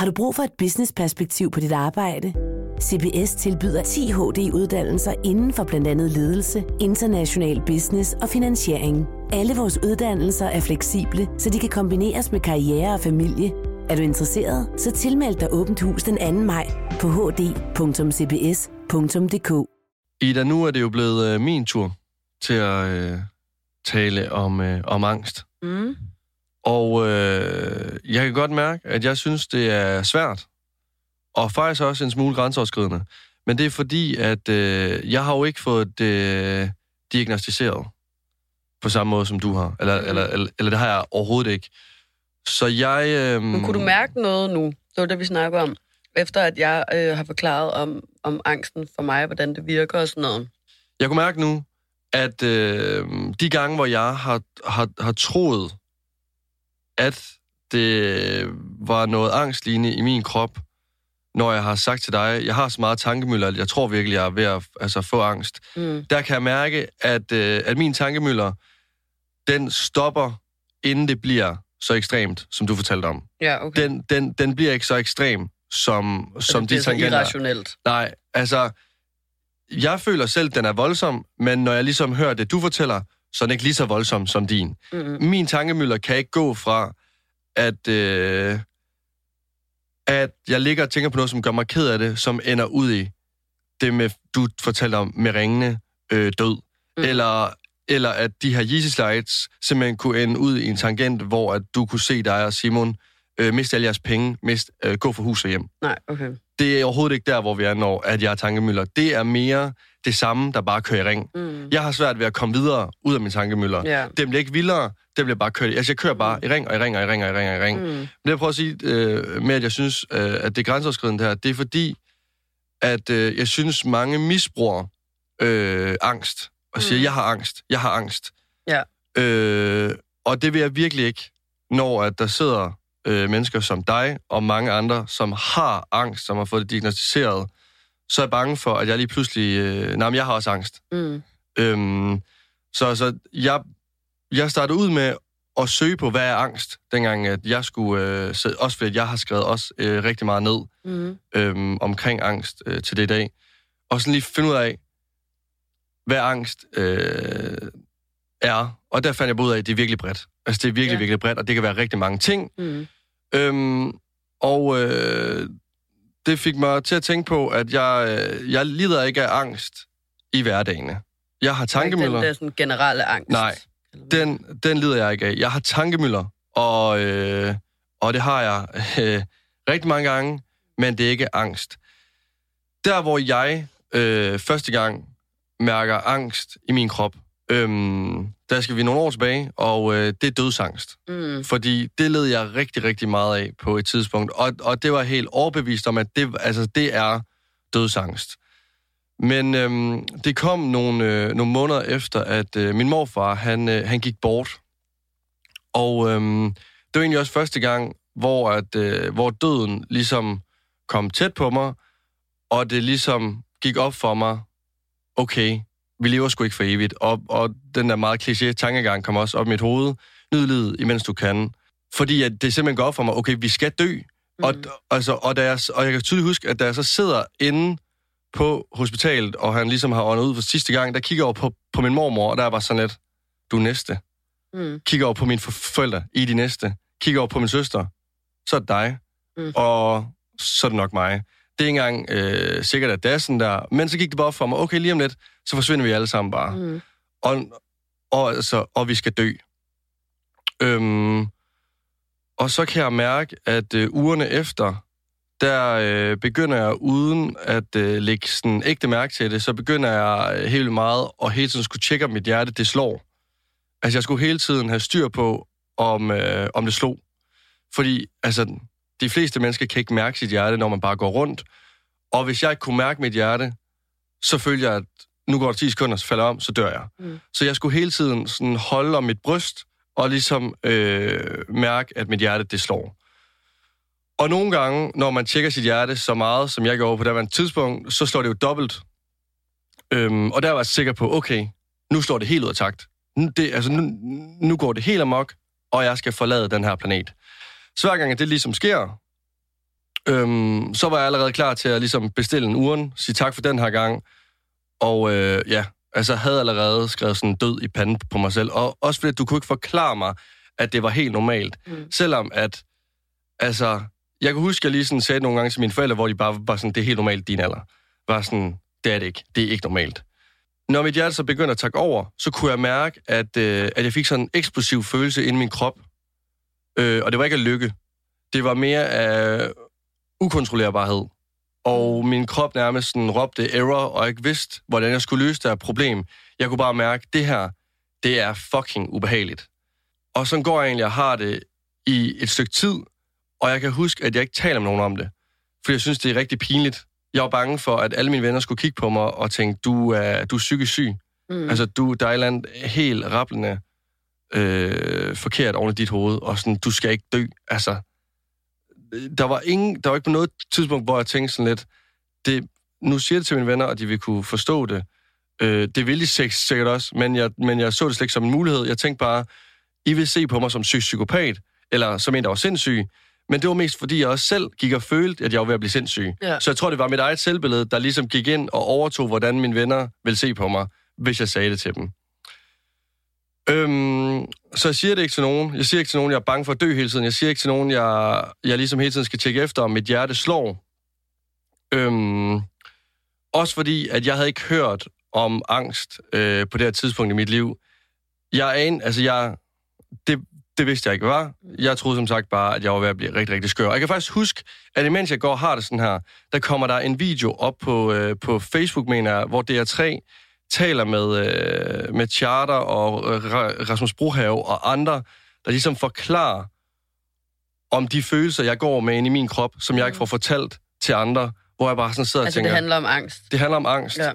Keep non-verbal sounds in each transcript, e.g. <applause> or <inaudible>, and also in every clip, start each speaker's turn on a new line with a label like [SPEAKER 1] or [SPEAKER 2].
[SPEAKER 1] Har du brug for et business-perspektiv på dit arbejde? CBS tilbyder 10 HD-uddannelser inden for blandt andet ledelse, international business og finansiering. Alle vores uddannelser er fleksible, så de kan kombineres med karriere og familie. Er du interesseret, så tilmeld dig Åbent Hus den 2. maj på hd.cbs.dk.
[SPEAKER 2] Ida, nu er det jo blevet øh, min tur til at øh, tale om, øh, om angst.
[SPEAKER 3] Mm.
[SPEAKER 2] Og øh, jeg kan godt mærke, at jeg synes, det er svært. Og faktisk også en smule grænseoverskridende. Men det er fordi, at øh, jeg har jo ikke fået det diagnostiseret på samme måde, som du har. Eller, mm. eller, eller, eller det har jeg overhovedet ikke. Så jeg... Øh,
[SPEAKER 3] Men kunne du mærke noget nu? Det var det, vi snakker om. Efter at jeg øh, har forklaret om, om angsten for mig, hvordan det virker og sådan noget.
[SPEAKER 2] Jeg kunne mærke nu, at øh, de gange, hvor jeg har, har, har troet, at det var noget angstlignende i min krop, når jeg har sagt til dig, jeg har så meget tankemøller, at jeg tror virkelig, jeg er ved at altså, få angst.
[SPEAKER 3] Mm.
[SPEAKER 2] Der kan jeg mærke, at, øh, at min tankemøller, den stopper, inden det bliver så ekstremt, som du fortalte om.
[SPEAKER 3] Ja, okay.
[SPEAKER 2] Den, den, den bliver ikke så ekstrem, som,
[SPEAKER 3] Så
[SPEAKER 2] som
[SPEAKER 3] det
[SPEAKER 2] de
[SPEAKER 3] bliver så
[SPEAKER 2] tangenter.
[SPEAKER 3] irrationelt.
[SPEAKER 2] Nej, altså, jeg føler selv, den er voldsom, men når jeg ligesom hører det, du fortæller, så er den ikke lige så voldsom som din.
[SPEAKER 3] Mm-hmm.
[SPEAKER 2] Min tankemøller kan ikke gå fra, at, øh, at jeg ligger og tænker på noget, som gør mig ked af det, som ender ud i det, med, du fortalte om med ringende øh, død. Mm. Eller, eller at de her Yeezy Slides simpelthen kunne ende ud i en tangent, hvor at du kunne se dig og Simon øh, miste alle jeres penge, mist, øh, gå fra hus og hjem.
[SPEAKER 3] Nej, okay.
[SPEAKER 2] Det er overhovedet ikke der, hvor vi er, når at jeg er tankemøller. Det er mere det samme, der bare kører i ring.
[SPEAKER 3] Mm.
[SPEAKER 2] Jeg har svært ved at komme videre ud af min tankemøller.
[SPEAKER 3] Ja.
[SPEAKER 2] Den bliver ikke vildere, den bliver bare kørt. Altså, jeg kører bare i ring og i ring og i ring og i ring og i ring.
[SPEAKER 3] Mm.
[SPEAKER 2] Men det jeg prøver at sige øh, med, at jeg synes, øh, at det er grænseoverskridende her, det er fordi, at øh, jeg synes, mange misbruger øh, angst og siger,
[SPEAKER 3] Mm.
[SPEAKER 2] jeg har angst, jeg har angst.
[SPEAKER 3] Ja.
[SPEAKER 2] Øh, og det vil jeg virkelig ikke, når at der sidder øh, mennesker som dig og mange andre, som har angst, som har fået det diagnostiseret, så er jeg bange for, at jeg lige pludselig... Øh, nej, men jeg har også angst.
[SPEAKER 3] Mm.
[SPEAKER 2] Øhm, så så jeg, jeg startede ud med at søge på, hvad er angst, dengang at jeg skulle... Øh, så, også fordi jeg har skrevet også øh, rigtig meget ned
[SPEAKER 3] Mm.
[SPEAKER 2] øhm, omkring angst øh, til det i dag. Og sådan lige finde ud af, hvad angst øh, er. Og der fandt jeg ud af, at det er virkelig bredt. Altså, det er virkelig,
[SPEAKER 3] Ja.
[SPEAKER 2] virkelig bredt, og det kan være rigtig mange ting.
[SPEAKER 3] Mm.
[SPEAKER 2] Øhm, og øh, det fik mig til at tænke på, at jeg, øh, jeg lider ikke af angst i hverdagen. Jeg har tankemøller.
[SPEAKER 3] Den der sådan generelle angst.
[SPEAKER 2] Nej, Den, den lider jeg ikke af. Jeg har tankemøller, og, øh, og det har jeg øh, rigtig mange gange, men det er ikke angst. Der, hvor jeg øh, første gang mærker angst i min krop, øh, der skal vi nogle år tilbage, og øh, det er dødsangst.
[SPEAKER 3] Mm.
[SPEAKER 2] Fordi det led jeg rigtig, rigtig meget af på et tidspunkt. Og, og det var helt overbevist om, at det, altså, det er dødsangst. Men øhm, det kom nogle, øh, nogle måneder efter, at øh, min morfar, han, øh, han gik bort. Og øhm, det var egentlig også første gang, hvor, at, øh, hvor døden ligesom kom tæt på mig, og det ligesom gik op for mig, okay, vi lever sgu ikke for evigt. Og, og den der meget kliché tankegang kom også op i mit hoved. Nyd livet, imens du kan. Fordi at det simpelthen går op for mig, okay, vi skal dø. Mm. Og, altså, og, da jeg, og jeg kan tydeligt huske, at da jeg så sidder inde på hospitalet, og han ligesom har åndet ud for sidste gang, der kigger over på, på min mormor, og der er bare sådan lidt, du er næste.
[SPEAKER 3] Mm.
[SPEAKER 2] Kigger over på mine for- forældre, I er de næste. Kigger over på min søster, så er det dig.
[SPEAKER 3] Mm.
[SPEAKER 2] Og så er det nok mig. Det er ikke engang øh, sikkert, at det er sådan der. Men så gik det bare op for mig, okay, lige om lidt, så forsvinder vi alle sammen bare.
[SPEAKER 3] Mm.
[SPEAKER 2] Og, og, altså, og vi skal dø. Øhm, og så kan jeg mærke, at øh, ugerne efter, der øh, begynder jeg uden at øh, lægge sådan ægte mærke til det, så begynder jeg øh, helt meget at hele tiden skulle tjekke, om mit hjerte det slår. Altså jeg skulle hele tiden have styr på, om, øh, om det slog. Fordi altså, de fleste mennesker kan ikke mærke sit hjerte, når man bare går rundt. Og hvis jeg ikke kunne mærke mit hjerte, så følte jeg, at nu går der 10 sekunder, så falder jeg om, så dør jeg.
[SPEAKER 3] Mm.
[SPEAKER 2] Så jeg skulle hele tiden sådan holde om mit bryst, og ligesom øh, mærke, at mit hjerte det slår. Og nogle gange, når man tjekker sit hjerte så meget, som jeg gjorde på det tidspunkt, så slår det jo dobbelt. Øhm, og der var jeg sikker på, okay, nu slår det helt ud af takt. Nu, det, altså, nu, nu går det helt amok, og jeg skal forlade den her planet. Så hver gang, at det ligesom sker, Øhm, så var jeg allerede klar til at ligesom bestille en uren, sige tak for den her gang. Og øh, ja, altså havde allerede skrevet sådan død i panden på mig selv. Og også fordi, du kunne ikke forklare mig, at det var helt normalt. Mm. Selvom at, altså, jeg kan huske, at jeg lige sådan sagde nogle gange til mine forældre, hvor de bare var sådan, det er helt normalt din alder. Var sådan, det er det ikke. Det er ikke normalt. Når mit hjerte så begyndte at takke over, så kunne jeg mærke, at, øh, at jeg fik sådan en eksplosiv følelse inde i min krop. Øh, og det var ikke af lykke. Det var mere af ukontrollerbarhed. Og min krop nærmest sådan råbte error, og ikke vidste, hvordan jeg skulle løse det her problem. Jeg kunne bare mærke, at det her, det er fucking ubehageligt. Og så går jeg egentlig og har det i et stykke tid, og jeg kan huske, at jeg ikke taler med nogen om det. For jeg synes, det er rigtig pinligt. Jeg var bange for, at alle mine venner skulle kigge på mig og tænke, du er, du er psykisk syg. Mm. Altså, du, der er et eller andet helt rapplende øh, forkert oven i dit hoved, og sådan, du skal ikke dø. Altså, der var, ingen, der var ikke på noget tidspunkt, hvor jeg tænkte sådan lidt, det, nu siger jeg det til mine venner, og de vil kunne forstå det. Øh, det vil de sikkert også, men jeg, men jeg så det slet ikke som en mulighed. Jeg tænkte bare, I vil se på mig som syg psykopat, eller som en, der var sindssyg. Men det var mest, fordi jeg også selv gik og følte, at jeg var ved at blive sindssyg. Ja. Så jeg tror, det var mit eget selvbillede, der ligesom gik ind og overtog, hvordan mine venner vil se på mig, hvis jeg sagde det til dem. Øhm, så jeg siger det ikke til nogen. Jeg siger ikke til nogen, jeg er bange for at dø hele tiden. Jeg siger ikke til nogen, jeg, jeg ligesom hele tiden skal tjekke efter, om mit hjerte slår. Øhm, også fordi, at jeg havde ikke hørt om angst øh, på det her tidspunkt i mit liv. Jeg er en, altså jeg, det, det vidste jeg ikke var. Jeg troede som sagt bare, at jeg var ved at blive rigtig, rigtig skør. Og jeg kan faktisk huske, at imens jeg går og har det sådan her, der kommer der en video op på, øh, på Facebook, mener jeg, hvor DR3 taler med, øh, med Charter og øh, Rasmus Brohave og andre, der ligesom forklarer om de følelser, jeg går med ind i min krop, som jeg ikke får fortalt til andre, hvor jeg bare sådan sidder
[SPEAKER 3] altså,
[SPEAKER 2] og tænker...
[SPEAKER 3] det handler om angst?
[SPEAKER 2] Det handler om angst. Ja.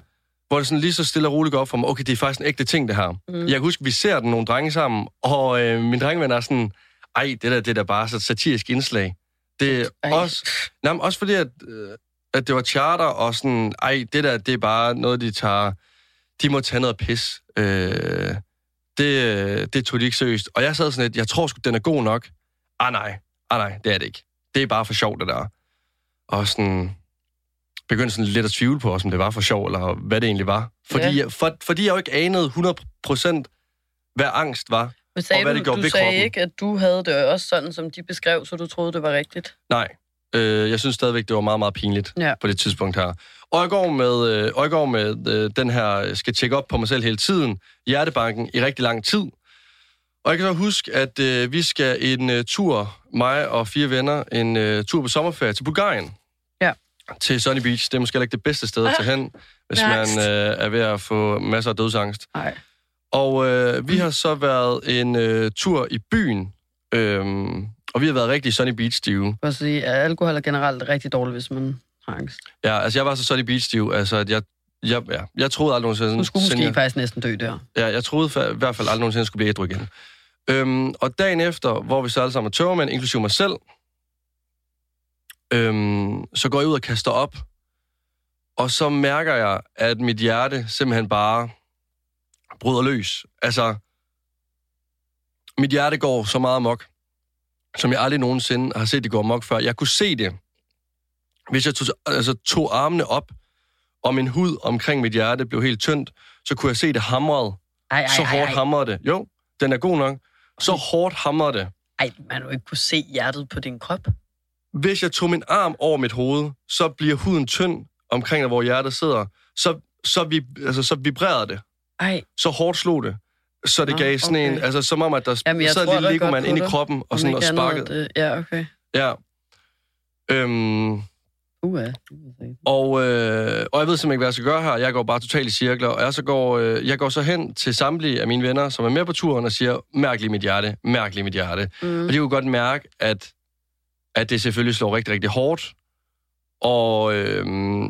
[SPEAKER 2] Hvor det sådan lige så stille og roligt går op for mig, okay, det er faktisk en ægte ting, det her. Mm. Jeg kan huske, vi ser den nogle drenge sammen, og øh, min drengeven er sådan, ej, det der, det der bare så satirisk indslag. Det er ej. også... Nej, også fordi, at, øh, at det var charter, og sådan, ej, det der, det er bare noget, de tager de må tage noget pis. Øh, det, det tog de ikke seriøst. Og jeg sad sådan lidt, jeg tror sgu, den er god nok. Ah nej, ah nej, det er det ikke. Det er bare for sjovt, det der. Og sådan begyndte sådan lidt at tvivle på, om det var for sjov, eller hvad det egentlig var. Fordi, ja. for, fordi jeg jo ikke anede 100% hvad angst var,
[SPEAKER 3] Men sagde
[SPEAKER 2] og hvad
[SPEAKER 3] du,
[SPEAKER 2] det gjorde
[SPEAKER 3] du
[SPEAKER 2] ved
[SPEAKER 3] sagde
[SPEAKER 2] kroppen.
[SPEAKER 3] ikke, at du havde det også sådan, som de beskrev, så du troede, det var rigtigt?
[SPEAKER 2] Nej, øh, jeg synes stadigvæk, det var meget, meget pinligt
[SPEAKER 3] Ja.
[SPEAKER 2] på det tidspunkt her. Og jeg går med, øh, og jeg går med øh, den her, skal tjekke op på mig selv hele tiden, hjertebanken i rigtig lang tid. Og jeg kan så huske, at øh, vi skal en øh, tur, mig og fire venner, en øh, tur på sommerferie til Bulgarien.
[SPEAKER 3] Ja.
[SPEAKER 2] Til Sunny Beach. Det er måske ikke det bedste sted at tage hen, <laughs> hvis
[SPEAKER 3] med
[SPEAKER 2] man øh, er ved at få masser af dødsangst.
[SPEAKER 3] Nej.
[SPEAKER 2] Og øh, vi har så været en øh, tur i byen, øhm, og vi har været rigtig Sunny Beach-stive.
[SPEAKER 3] Jeg sige, at alkohol er generelt rigtig dårligt, hvis man angst.
[SPEAKER 2] Ja, altså jeg var så Sunny Beach-stiv, altså at jeg, jeg, ja, jeg troede aldrig nogensinde...
[SPEAKER 3] Du skulle måske
[SPEAKER 2] jeg,
[SPEAKER 3] faktisk næsten dø der.
[SPEAKER 2] ja, jeg troede fa- i hvert fald aldrig nogensinde, jeg skulle blive ædru igen. Øhm, og dagen efter, hvor vi så alle sammen er tørmænd, inklusive mig selv, øhm, så går jeg ud og kaster op, og så mærker jeg, at mit hjerte simpelthen bare bryder løs. Altså, mit hjerte går så meget amok, som jeg aldrig nogensinde har set det gå amok før. Jeg kunne se det, hvis jeg tog, altså, tog armene op, og min hud omkring mit hjerte blev helt tyndt, så kunne jeg se det hamrede.
[SPEAKER 3] Ej, ej,
[SPEAKER 2] Så hårdt hamrede det. Jo, den er god nok. Så hårdt hamrede det.
[SPEAKER 3] Ej, man jo ikke kunne se hjertet på din krop.
[SPEAKER 2] Hvis jeg tog min arm over mit hoved, så bliver huden tynd omkring, der, hvor hjertet sidder. Så, så, vi, altså, så vibrerede det.
[SPEAKER 3] Ej,
[SPEAKER 2] Så hårdt slog det. Så det
[SPEAKER 3] Nå,
[SPEAKER 2] gav sådan
[SPEAKER 3] okay.
[SPEAKER 2] en, altså som om, at der
[SPEAKER 3] Jamen,
[SPEAKER 2] sad en lille Lego-mand ind i kroppen og, sådan, og sparkede.
[SPEAKER 3] Det, ja, okay.
[SPEAKER 2] Ja. Øhm,
[SPEAKER 3] Uh, ja.
[SPEAKER 2] Og, øh, og jeg ved simpelthen ikke, hvad jeg skal gøre her. Jeg går bare totalt i cirkler, og jeg, så går, øh, jeg går så hen til samtlige af mine venner, som er med på turen, og siger, mærk lige mit hjerte, mærk lige mit hjerte. Mm. Og de kunne godt mærke, at, at det selvfølgelig slår rigtig, rigtig hårdt. Og, øh,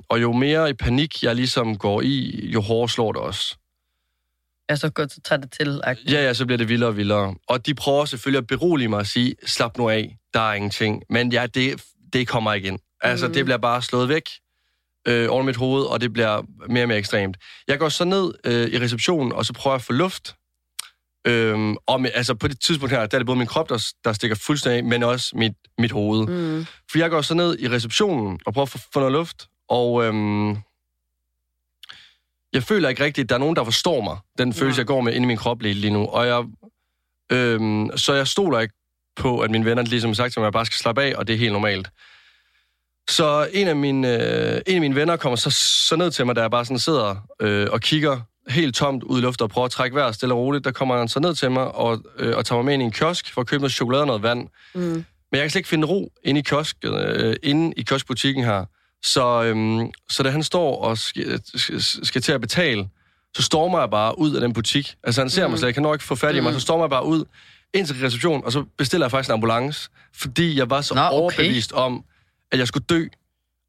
[SPEAKER 2] og jo mere i panik jeg ligesom går i, jo hårdere slår det også.
[SPEAKER 3] Ja, så godt, så tager det til. -agtigt.
[SPEAKER 2] Ja, ja, så bliver det vildere og vildere. Og de prøver selvfølgelig at berolige mig og sige, slap nu af, der er ingenting. Men ja, det, det kommer ikke ind. Altså, mm. det bliver bare slået væk øh, over mit hoved, og det bliver mere og mere ekstremt. Jeg går så ned øh, i receptionen, og så prøver jeg at få luft. Øhm, og med, altså på det tidspunkt her, der er det både min krop, der, der stikker fuldstændig af, men også mit, mit hoved.
[SPEAKER 3] Mm.
[SPEAKER 2] For jeg går så ned i receptionen og prøver at få, få noget luft, og øhm, jeg føler ikke rigtigt, at der er nogen, der forstår mig, den følelse,
[SPEAKER 3] Nej.
[SPEAKER 2] jeg går med inde i min krop lige, lige nu. Og jeg, øhm, så jeg stoler ikke på, at mine venner ligesom har sagt til mig, at jeg bare skal slappe af, og det er helt normalt. Så en af mine, øh, en af mine venner kommer så, så ned til mig, da jeg bare sådan sidder øh, og kigger helt tomt ud i luften og prøver at trække vejret stille og roligt. Der kommer han så ned til mig og, øh, og tager mig med ind i en kiosk for at købe noget chokolade og noget vand.
[SPEAKER 3] Mm.
[SPEAKER 2] Men jeg kan slet ikke finde ro inde i, kiosk, øh, inde i kioskbutikken her. Så, øhm, så da han står og skal, skal, til at betale, så stormer jeg bare ud af den butik. Altså han ser mm. mig slet ikke, han når ikke få fat i mig,
[SPEAKER 3] Mm.
[SPEAKER 2] så stormer jeg bare ud ind til receptionen, og så bestiller jeg faktisk en ambulance, fordi jeg var så
[SPEAKER 3] Nå, okay.
[SPEAKER 2] overbevist om, at jeg skulle dø.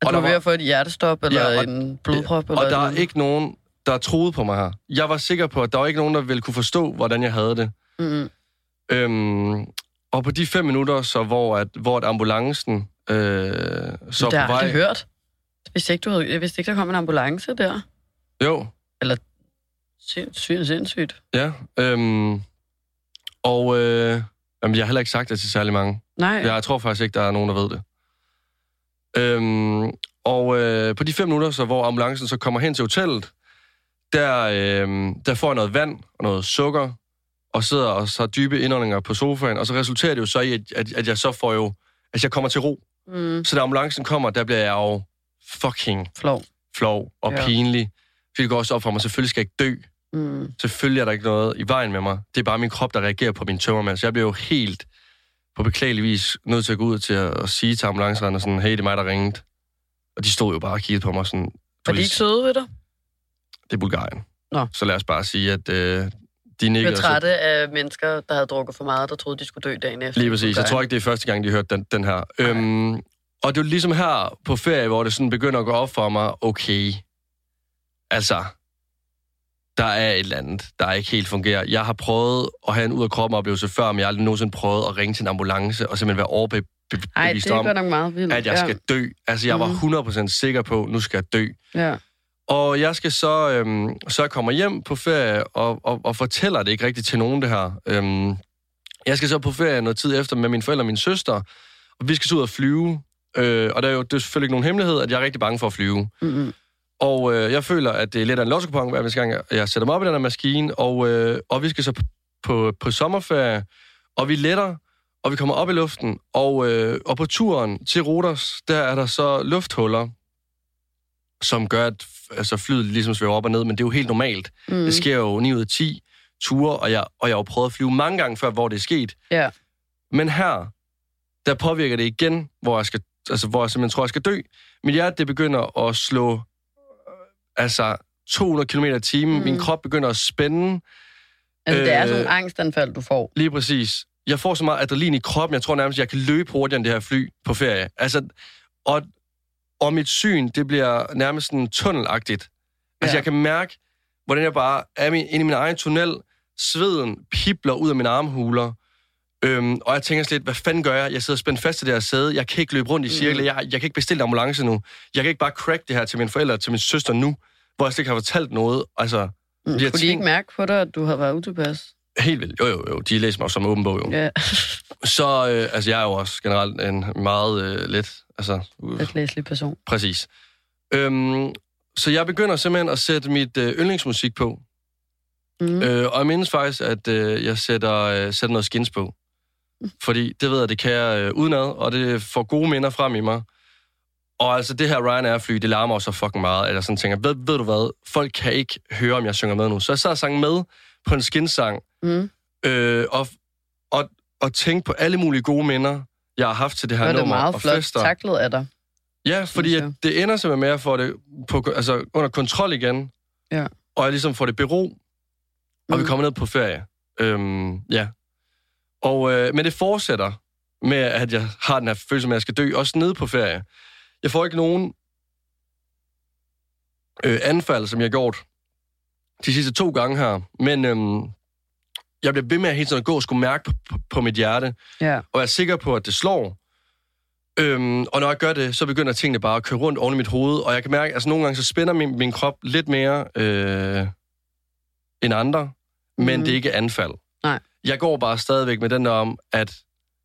[SPEAKER 3] Er
[SPEAKER 2] Og
[SPEAKER 3] du
[SPEAKER 2] der
[SPEAKER 3] ved
[SPEAKER 2] var-
[SPEAKER 3] at få et hjertestop, eller
[SPEAKER 2] Ja, og-
[SPEAKER 3] en blodprop? Eller
[SPEAKER 2] Og der er
[SPEAKER 3] noget?
[SPEAKER 2] ikke nogen, der troede på mig her. Jeg var sikker på, at der var ikke nogen, der ville kunne forstå, hvordan jeg havde det.
[SPEAKER 3] Mm.
[SPEAKER 2] Øhm, og på de fem minutter, så hvor, at, hvor at ambulancen øh, så
[SPEAKER 3] det
[SPEAKER 2] på
[SPEAKER 3] har jeg
[SPEAKER 2] vej...
[SPEAKER 3] aldrig hørt. Jeg vidste ikke, du havde, jeg vidste ikke, der kom en ambulance der.
[SPEAKER 2] Jo,
[SPEAKER 3] Sindssygt, sindssygt.
[SPEAKER 2] ja. Øhm, og øh, jamen, jeg har heller ikke sagt det til særlig mange.
[SPEAKER 3] Nej,
[SPEAKER 2] Jeg tror faktisk ikke, der er nogen, der ved det. Øhm, og øh, på de fem minutter, så hvor ambulancen så kommer hen til hotellet, der, øh, der får jeg noget vand og noget sukker, og sidder og så har dybe indåndinger på sofaen, og så resulterer det jo så i, at, at, at jeg så får jo, at jeg kommer til ro.
[SPEAKER 3] mm,
[SPEAKER 2] Så da ambulancen kommer, der bliver jeg jo fucking
[SPEAKER 3] flov.
[SPEAKER 2] flov og
[SPEAKER 3] Ja.
[SPEAKER 2] pinlig. Fordi det går også op for mig, selvfølgelig skal jeg ikke dø.
[SPEAKER 3] Mm.
[SPEAKER 2] Selvfølgelig er der ikke noget i vejen med mig. Det er bare min krop, der reagerer på min tømmermand. Så jeg bliver jo helt på beklagelig vis nødt til at gå ud til at, at sige til ambulanceren sådan, hey, det er mig, der ringede. Og de stod jo bare og kiggede på mig sådan,
[SPEAKER 3] Var
[SPEAKER 2] du
[SPEAKER 3] de ikke søde ved dig?
[SPEAKER 2] det er Bulgarien.
[SPEAKER 3] Nå.
[SPEAKER 2] Så lad os bare sige, at øh, de nikkede. så-
[SPEAKER 3] trætte af mennesker, der havde drukket for meget, der troede, de skulle dø dagen efter.
[SPEAKER 2] Lige præcis. Jeg tror ikke, det er første gang, de hørte den, den her. Øhm, og det er ligesom her på ferie, hvor det sådan begynder at gå op for mig, okay, altså, der er et eller andet, der ikke helt fungerer. Jeg har prøvet at have en ud af kroppen oplevelse før, men jeg har aldrig nogensinde prøvet at ringe til en ambulance og simpelthen være overbevist
[SPEAKER 3] det er
[SPEAKER 2] om,
[SPEAKER 3] godt nok meget vildt.
[SPEAKER 2] at jeg skal dø. Altså, jeg var 100% sikker på, nu skal jeg dø.
[SPEAKER 3] Ja.
[SPEAKER 2] Og jeg skal så, øhm, så jeg kommer hjem på ferie og, og, og fortæller det ikke rigtigt til nogen, det her. Øhm, jeg skal så på ferie noget tid efter med mine forældre og min søster, og vi skal så ud og flyve. Øh, og der er jo det er selvfølgelig ikke nogen hemmelighed, at jeg er rigtig bange for at flyve.
[SPEAKER 3] Mm-hmm.
[SPEAKER 2] Og øh, jeg føler, at det er lidt af en lotto hver gang, jeg- sætter mig op i den her maskine, og, øh, og vi skal så på, på, på sommerferie, og vi letter, og vi kommer op i luften, og, øh, og på turen til Rodos, der er der så lufthuller, som gør, at altså, flyet ligesom svæver op og ned, men det er jo helt normalt.
[SPEAKER 3] Mm.
[SPEAKER 2] Det sker jo 9 ud af 10 ture, og jeg, og jeg har jo prøvet at flyve mange gange før, hvor det er sket.
[SPEAKER 3] Ja.
[SPEAKER 2] Men her, der påvirker det igen, hvor jeg, skal, altså, hvor jeg simpelthen tror, jeg skal dø. Mit hjerte, det begynder at slå altså 200 km i timen.
[SPEAKER 3] Mm.
[SPEAKER 2] Mm. Min krop begynder at spænde.
[SPEAKER 3] Altså, det er sådan
[SPEAKER 2] Øh,
[SPEAKER 3] nogle angstanfald, du får.
[SPEAKER 2] Lige præcis. Jeg får så meget adrenalin i kroppen, jeg tror nærmest, jeg kan løbe hurtigere end det her fly på ferie. Altså, og, og mit syn, det bliver nærmest sådan tunnelagtigt. Altså,
[SPEAKER 3] Ja.
[SPEAKER 2] jeg kan mærke, hvordan jeg bare er min, inde i min egen tunnel. Sveden pipler ud af mine armhuler. Øhm, og jeg tænker slet, hvad fanden gør jeg? Jeg sidder spændt fast til det her sæde. Jeg kan ikke løbe rundt i cirkler. Jeg, jeg kan ikke bestille en ambulance nu. Jeg kan ikke bare crack det her til mine forældre, til min søster nu, hvor jeg slet ikke har fortalt noget. Altså,
[SPEAKER 3] Mm.
[SPEAKER 2] jeg
[SPEAKER 3] Kunne de
[SPEAKER 2] tænker-
[SPEAKER 3] ikke mærke på dig, at du havde været utilpas?
[SPEAKER 2] helt vildt. Jo, jo, jo. De læser mig jo som åben bog, jo.
[SPEAKER 3] Ja,
[SPEAKER 2] Så, øh, altså, jeg er jo også generelt en meget øh, let, altså, uh,
[SPEAKER 3] lidt læselig person.
[SPEAKER 2] præcis. Øhm, så jeg begynder simpelthen at sætte mit øh, yndlingsmusik på.
[SPEAKER 3] Mm.
[SPEAKER 2] Øh, og jeg mindes faktisk, at øh, jeg sætter, øh, sætter noget skins på. Fordi det ved jeg, det kan jeg øh, udenad, og det får gode minder frem i mig. Og altså, det her Ryanair-fly, det larmer jo så fucking meget. Eller sådan tænker, ved, ved du hvad, folk kan ikke høre, om jeg synger med nu. Så jeg sad og sang med på en skinsang,
[SPEAKER 3] Mm.
[SPEAKER 2] øh, og, og, og tænke på alle mulige gode minder, jeg har haft til det her
[SPEAKER 3] Det var det
[SPEAKER 2] nummer
[SPEAKER 3] meget
[SPEAKER 2] og
[SPEAKER 3] flot
[SPEAKER 2] fester.
[SPEAKER 3] taklet af dig.
[SPEAKER 2] Ja, fordi at det ender simpelthen med at få det på, altså, under kontrol igen.
[SPEAKER 3] Ja.
[SPEAKER 2] Og jeg ligesom får det bero, og vi
[SPEAKER 3] Mm.
[SPEAKER 2] kommer ned på ferie. Øhm, ja. Og, øh, men det fortsætter med, at jeg har den her følelse med, at jeg skal dø, også nede på ferie. Jeg får ikke nogen øh, anfald, som jeg har gjort de sidste to gange her, men øhm, jeg bliver ved med at hele tiden at gå og skulle mærke på, på, på mit hjerte,
[SPEAKER 3] Ja.
[SPEAKER 2] og jeg er sikker på, at det slår. Øhm, og når jeg gør det, så begynder tingene bare at køre rundt oven i mit hoved, og jeg kan mærke, at altså, nogle gange så spænder min, min krop lidt mere øh, end andre, men
[SPEAKER 3] Mhm.
[SPEAKER 2] det er ikke anfald.
[SPEAKER 3] Nej.
[SPEAKER 2] Jeg går bare stadigvæk med den der om, at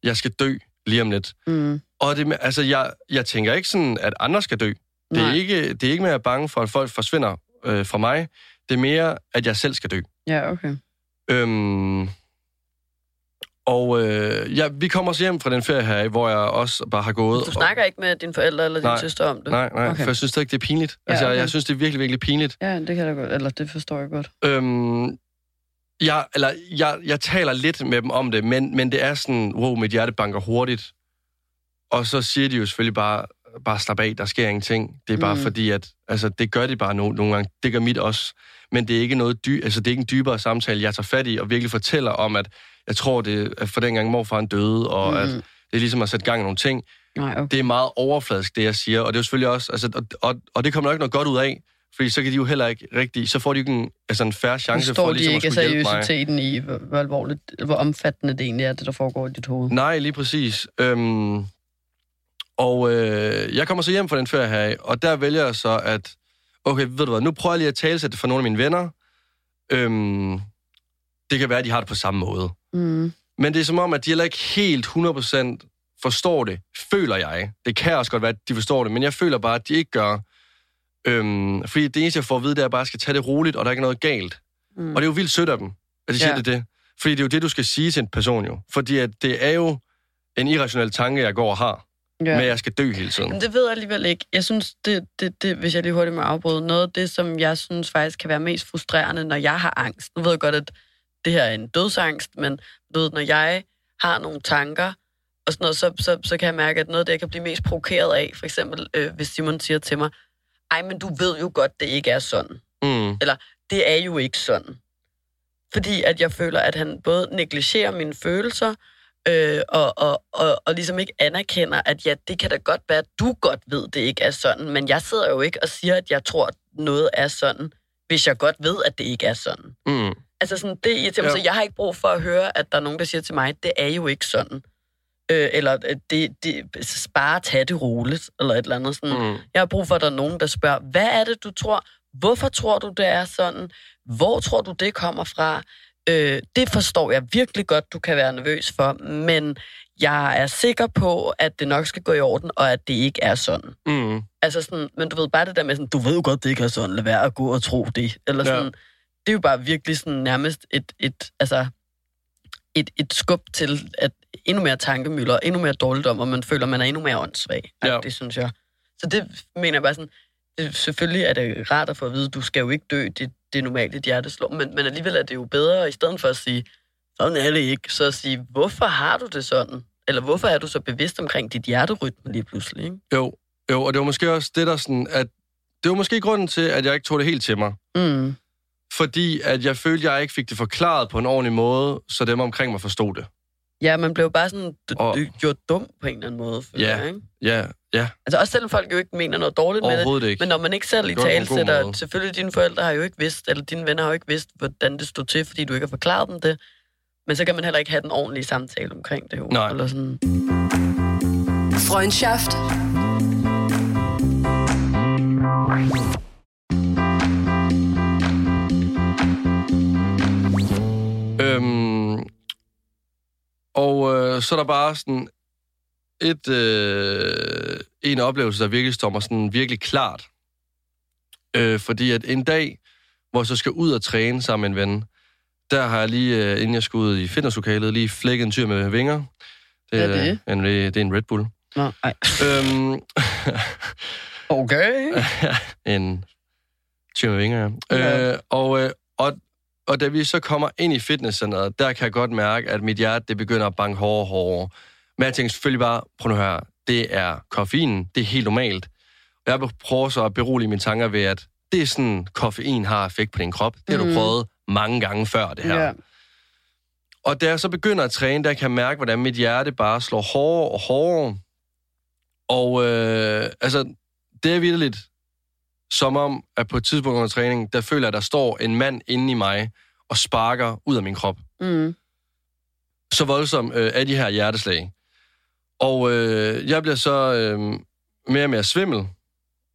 [SPEAKER 2] jeg skal dø lige om lidt.
[SPEAKER 3] Mm.
[SPEAKER 2] Og det, altså, jeg, jeg tænker ikke sådan, at andre skal dø. Det er, ikke, det er ikke mere bange for, at folk forsvinder øh, fra mig. Det er mere, at jeg selv skal dø.
[SPEAKER 3] Ja, okay.
[SPEAKER 2] Øhm, og øh, ja, vi kommer så hjem fra den ferie her, hvor jeg også bare har gået...
[SPEAKER 3] Du snakker ikke med dine forældre eller din
[SPEAKER 2] Nej.
[SPEAKER 3] søster om det?
[SPEAKER 2] Og, nej, nej,
[SPEAKER 3] Okay.
[SPEAKER 2] for jeg synes ikke, det er pinligt.
[SPEAKER 3] Ja,
[SPEAKER 2] altså, jeg,
[SPEAKER 3] okay.
[SPEAKER 2] jeg synes, det er virkelig, virkelig pinligt.
[SPEAKER 3] Ja, det kan da godt. Eller det forstår jeg godt.
[SPEAKER 2] Øhm, jeg, eller, jeg, jeg taler lidt med dem om det, men, men det er sådan, wow, mit hjerte banker hurtigt. Og så siger de jo selvfølgelig bare, bare slap af, der sker ingenting. Det er bare
[SPEAKER 3] Mm.
[SPEAKER 2] fordi, at altså, det gør de bare no, nogle gange. Det gør mit også. Men det er ikke noget dy, altså, det er ikke en dybere samtale, jeg tager fat i og virkelig fortæller om, at jeg tror, det er for dengang morfaren døde, og mm. at det er ligesom at sætte gang i nogle ting.
[SPEAKER 3] Nej, okay.
[SPEAKER 2] Det er meget overfladisk, det jeg siger, og det er jo selvfølgelig også, altså, og, og, og det kommer nok ikke noget godt ud af, fordi så kan de jo heller ikke rigtig, så får de jo ikke en, altså en færre chance for
[SPEAKER 3] de
[SPEAKER 2] ligesom
[SPEAKER 3] ikke
[SPEAKER 2] at skulle hjælpe mig.
[SPEAKER 3] seriøsiteten i, hvor, hvor alvorligt, hvor omfattende det egentlig er, det der foregår i dit hoved.
[SPEAKER 2] Nej, lige præcis. Øhm, og øh, jeg kommer så hjem fra den ferie her, og der vælger jeg så, at okay, ved du hvad, nu prøver jeg lige at talsætte det for nogle af mine venner. Øhm, det kan være, at de har det på samme måde.
[SPEAKER 3] Mm.
[SPEAKER 2] Men det er som om, at de heller ikke helt 100% forstår det, føler jeg. Det kan også godt være, at de forstår det, men jeg føler bare, at de ikke gør. Øhm, fordi det eneste, jeg får at vide, det er bare, at jeg skal tage det roligt, og der er ikke noget galt.
[SPEAKER 3] Mm.
[SPEAKER 2] Og det er jo vildt sødt af dem, at de siger
[SPEAKER 3] Ja.
[SPEAKER 2] det, det. Fordi det er jo det, du skal sige til en person jo. Fordi at det er jo en irrationel tanke, jeg går og har, ja. at jeg skal dø hele tiden.
[SPEAKER 3] Men det ved jeg alligevel ikke. Jeg synes, det, det, det, hvis jeg lige hurtigt må afbryde, noget af det, som jeg synes faktisk kan være mest frustrerende, når jeg har angst. Nu ved jeg godt, at det her er en dødsangst, men du ved, når jeg har nogle tanker, og sådan noget, så, så, så kan jeg mærke, at noget af det, jeg kan blive mest provokeret af, for eksempel, øh, hvis Simon siger til mig, ej, men du ved jo godt, det ikke er sådan.
[SPEAKER 2] Mm.
[SPEAKER 3] det er jo ikke sådan. Fordi at jeg føler, at han både negligerer mine følelser, øh, og, og, og, og ligesom ikke anerkender, at ja, det kan da godt være, at du godt ved, det ikke er sådan, men jeg sidder jo ikke og siger, at jeg tror, at noget er sådan, hvis jeg godt ved, at det ikke er sådan.
[SPEAKER 2] Mm.
[SPEAKER 3] Altså sådan, det irriterer mig,
[SPEAKER 2] Ja.
[SPEAKER 3] så jeg har ikke brug for at høre, at der er nogen, der siger til mig, det er jo ikke sådan. Øh, eller øh, det, det, bare tag det roligt, eller et eller andet sådan.
[SPEAKER 2] Mm.
[SPEAKER 3] Jeg har brug for, at der er nogen, der spørger, hvad er det, du tror? Hvorfor tror du, det er sådan? Hvor tror du, det kommer fra? Øh, det forstår jeg virkelig godt, du kan være nervøs for, men jeg er sikker på, at det nok skal gå i orden, og at det ikke er sådan.
[SPEAKER 2] Mm.
[SPEAKER 3] Altså sådan, men du ved bare det der med sådan, du ved jo godt, det ikke er sådan, lad være at gå og tro det. Eller
[SPEAKER 2] Ja.
[SPEAKER 3] sådan, det er jo bare virkelig sådan nærmest et, et, altså, et, et skub til at endnu mere tankemøller, endnu mere dårligdom, og man føler, man er endnu mere åndssvag.
[SPEAKER 2] Ja.
[SPEAKER 3] Det synes jeg. Så det mener jeg bare sådan, det, selvfølgelig er det rart at få at vide, du skal jo ikke dø, det, det er normalt, dit hjerte slår, men, men alligevel er det jo bedre, i stedet for at sige, sådan er det ikke, så at sige, hvorfor har du det sådan? Eller hvorfor er du så bevidst omkring dit hjerterytme lige pludselig? Ikke?
[SPEAKER 2] Jo. jo, og det var måske også det, der sådan, at det var måske grunden til, at jeg ikke tog det helt til mig.
[SPEAKER 3] Mm.
[SPEAKER 2] Fordi at jeg følte, at jeg ikke fik det forklaret på en ordentlig måde, så dem omkring mig forstod det.
[SPEAKER 3] Ja, man blev bare sådan d-
[SPEAKER 2] Og-
[SPEAKER 3] gjort dum på en eller anden måde.
[SPEAKER 2] Ja.
[SPEAKER 3] jeg, ikke?
[SPEAKER 2] Ja, ja,
[SPEAKER 3] Altså også selvom folk jo ikke mener noget dårligt med det.
[SPEAKER 2] ikke.
[SPEAKER 3] Men når man ikke selv i tale sætter, selvfølgelig dine forældre har jo ikke vidst, eller dine venner har jo ikke vidst, hvordan det stod til, fordi du ikke har forklaret dem det. Men så kan man heller ikke have den ordentlige samtale omkring det jo.
[SPEAKER 2] Nej.
[SPEAKER 3] Eller sådan.
[SPEAKER 4] Freundschaft.
[SPEAKER 2] Øhm, og øh, så er der bare sådan et, øh, en oplevelse, der virkelig står mig sådan virkelig klart. Øh, fordi at en dag, hvor jeg så skal ud og træne sammen med en ven, der har jeg lige, øh, inden jeg skulle ud i fitnesslokalet, lige flækket en tyr med vinger.
[SPEAKER 3] Hvad er det?
[SPEAKER 2] En, det er en Red Bull.
[SPEAKER 3] Nå, ej.
[SPEAKER 2] øhm, <laughs>
[SPEAKER 3] Okay. <laughs>
[SPEAKER 2] en tyr med vinger, ja.
[SPEAKER 3] Ja.
[SPEAKER 2] Øh, og, øh, og, og da vi så kommer ind i fitnesscenteret, der kan jeg godt mærke, at mit hjerte det begynder at banke hårdere og hårdere. Men jeg tænker selvfølgelig bare, prøv nu her, det er koffein, det er helt normalt. Og jeg prøver så at berolige mine tanker ved, at det er sådan, koffein har effekt på din krop. Det har
[SPEAKER 3] Mhm.
[SPEAKER 2] du prøvet mange gange før, det her.
[SPEAKER 3] Ja.
[SPEAKER 2] Og da jeg så begynder at træne, der kan jeg mærke, hvordan mit hjerte bare slår hårdere og hårdere. Og øh, altså, det er virkelig som om, at på et tidspunkt under træning, der føler jeg, at der står en mand inde i mig og sparker ud af min krop.
[SPEAKER 3] Mm.
[SPEAKER 2] Så voldsom øh, er de her hjerteslag. Og øh, jeg bliver så øh, mere og mere svimmel,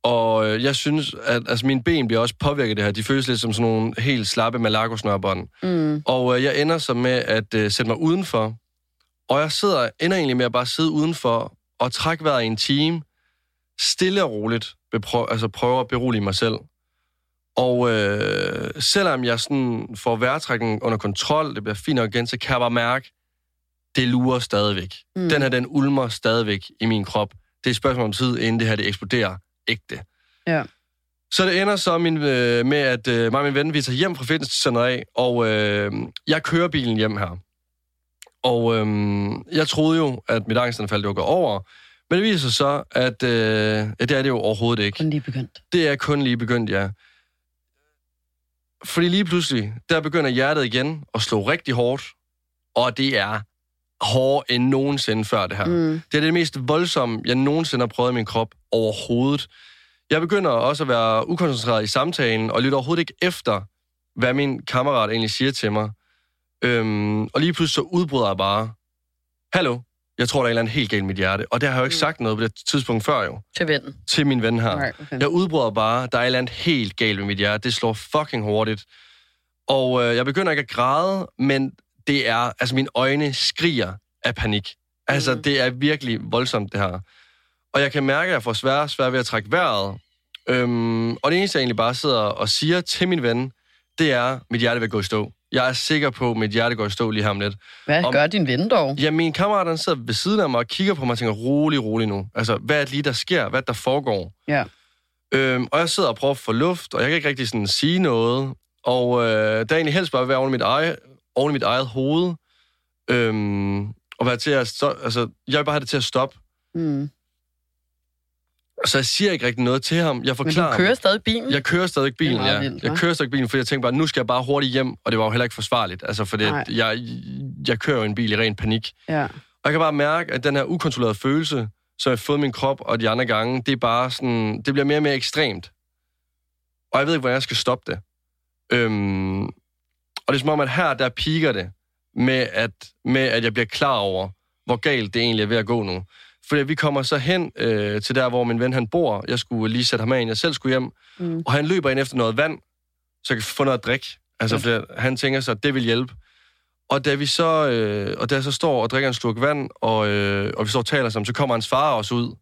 [SPEAKER 2] Og øh, jeg synes, at altså, mine ben bliver også påvirket af det her. De føles lidt som sådan nogle helt slappe malakosnørbånd.
[SPEAKER 3] Mm.
[SPEAKER 2] Og øh, jeg ender så med at øh, sætte mig udenfor. Og jeg sidder, ender egentlig med at bare sidde udenfor og trække vejret i en time. Stille og roligt. Beprøv, altså prøve at berolige mig selv. Og øh, selvom jeg sådan får vejrtrækningen under kontrol, det bliver fint nok igen, så kan jeg bare mærke, det lurer stadigvæk. Mm. Den her, den ulmer stadigvæk i min krop. Det er et spørgsmål om tid, inden det her, det eksploderer ægte.
[SPEAKER 3] Ja.
[SPEAKER 2] Så det ender så min, øh, med, at øh, mig og min ven, vi tager hjem fra fitnesscenteret af, og øh, jeg kører bilen hjem her. Og øh, jeg troede jo, at mit angstanfald det var gået over, men det viser sig så, at øh, ja, det er det jo overhovedet ikke.
[SPEAKER 3] Kun lige begyndt.
[SPEAKER 2] Det er kun lige begyndt, ja. Fordi lige pludselig, der begynder hjertet igen at slå rigtig hårdt, og det er hårdere end nogensinde før det her.
[SPEAKER 3] Mm.
[SPEAKER 2] Det er det mest voldsomme, jeg nogensinde har prøvet i min krop overhovedet. Jeg begynder også at være ukoncentreret i samtalen, og lytter overhovedet ikke efter, hvad min kammerat egentlig siger til mig. Øhm, og lige pludselig så udbryder jeg bare, Hallo, jeg tror, der er et eller andet helt galt i mit hjerte. Og det har jeg jo ikke
[SPEAKER 3] Mm.
[SPEAKER 2] sagt noget på det tidspunkt før jo,
[SPEAKER 3] Til vennen.
[SPEAKER 2] til min ven her.
[SPEAKER 3] Nej, okay.
[SPEAKER 2] Jeg udbryder bare, der er et eller andet helt galt med mit hjerte. Det slår fucking hurtigt. Og øh, jeg begynder ikke at græde, men det er, altså mine øjne skriger af panik. Altså, mm. det er virkelig voldsomt, det her. Og jeg kan mærke, at jeg får svært svær ved at trække vejret. Øhm, og det eneste, jeg egentlig bare sidder og siger til min ven, det er, at mit hjerte vil gå i stå. Jeg er sikker på, at mit hjerte går i stå lige her om lidt.
[SPEAKER 3] Hvad
[SPEAKER 2] om-
[SPEAKER 3] gør din ven dog?
[SPEAKER 2] Ja, min kammerat han sidder ved siden af mig og kigger på mig og tænker, rolig, rolig nu. Altså, hvad er det lige, der sker? Hvad er der foregår?
[SPEAKER 3] Ja.
[SPEAKER 2] Øhm, og jeg sidder og prøver at få luft, og jeg kan ikke rigtig sådan sige noget. Og øh, der er egentlig helst bare at være oven i mit eget, oven i mit eget hoved. Øhm, og være til at stå, altså, jeg vil bare have det til at stoppe.
[SPEAKER 3] Mm.
[SPEAKER 2] Så jeg siger ikke rigtig noget til ham. Jeg
[SPEAKER 3] Men
[SPEAKER 2] forklarer
[SPEAKER 3] du kører stadig bilen?
[SPEAKER 2] Jeg kører stadig bilen, ja.
[SPEAKER 3] vildt,
[SPEAKER 2] jeg kører stadig bilen, fordi jeg tænkte bare, nu skal jeg bare hurtigt hjem, og det var jo heller ikke forsvarligt. Altså, for
[SPEAKER 3] Nej.
[SPEAKER 2] det, jeg, jeg kører jo en bil i ren panik.
[SPEAKER 3] Ja.
[SPEAKER 2] Og jeg kan bare mærke, at den her ukontrollerede følelse, som jeg har fået min krop og de andre gange, det er bare sådan, det bliver mere og mere ekstremt. Og jeg ved ikke, hvordan jeg skal stoppe det. Øhm, og det er som om, at her, der piker det med at, med, at jeg bliver klar over, hvor galt det egentlig er ved at gå nu. Fordi vi kommer så hen øh, til der, hvor min ven han bor. Jeg skulle lige sætte ham af, jeg selv skulle hjem.
[SPEAKER 3] Mm.
[SPEAKER 2] Og han løber ind efter noget vand, så jeg kan få noget at drikke. Altså,
[SPEAKER 3] Ja.
[SPEAKER 2] fordi han tænker sig, at det vil hjælpe. Og da vi så, øh, og da jeg så står og drikker en slurk vand, og, øh, og vi står og taler sammen, så kommer hans far også ud.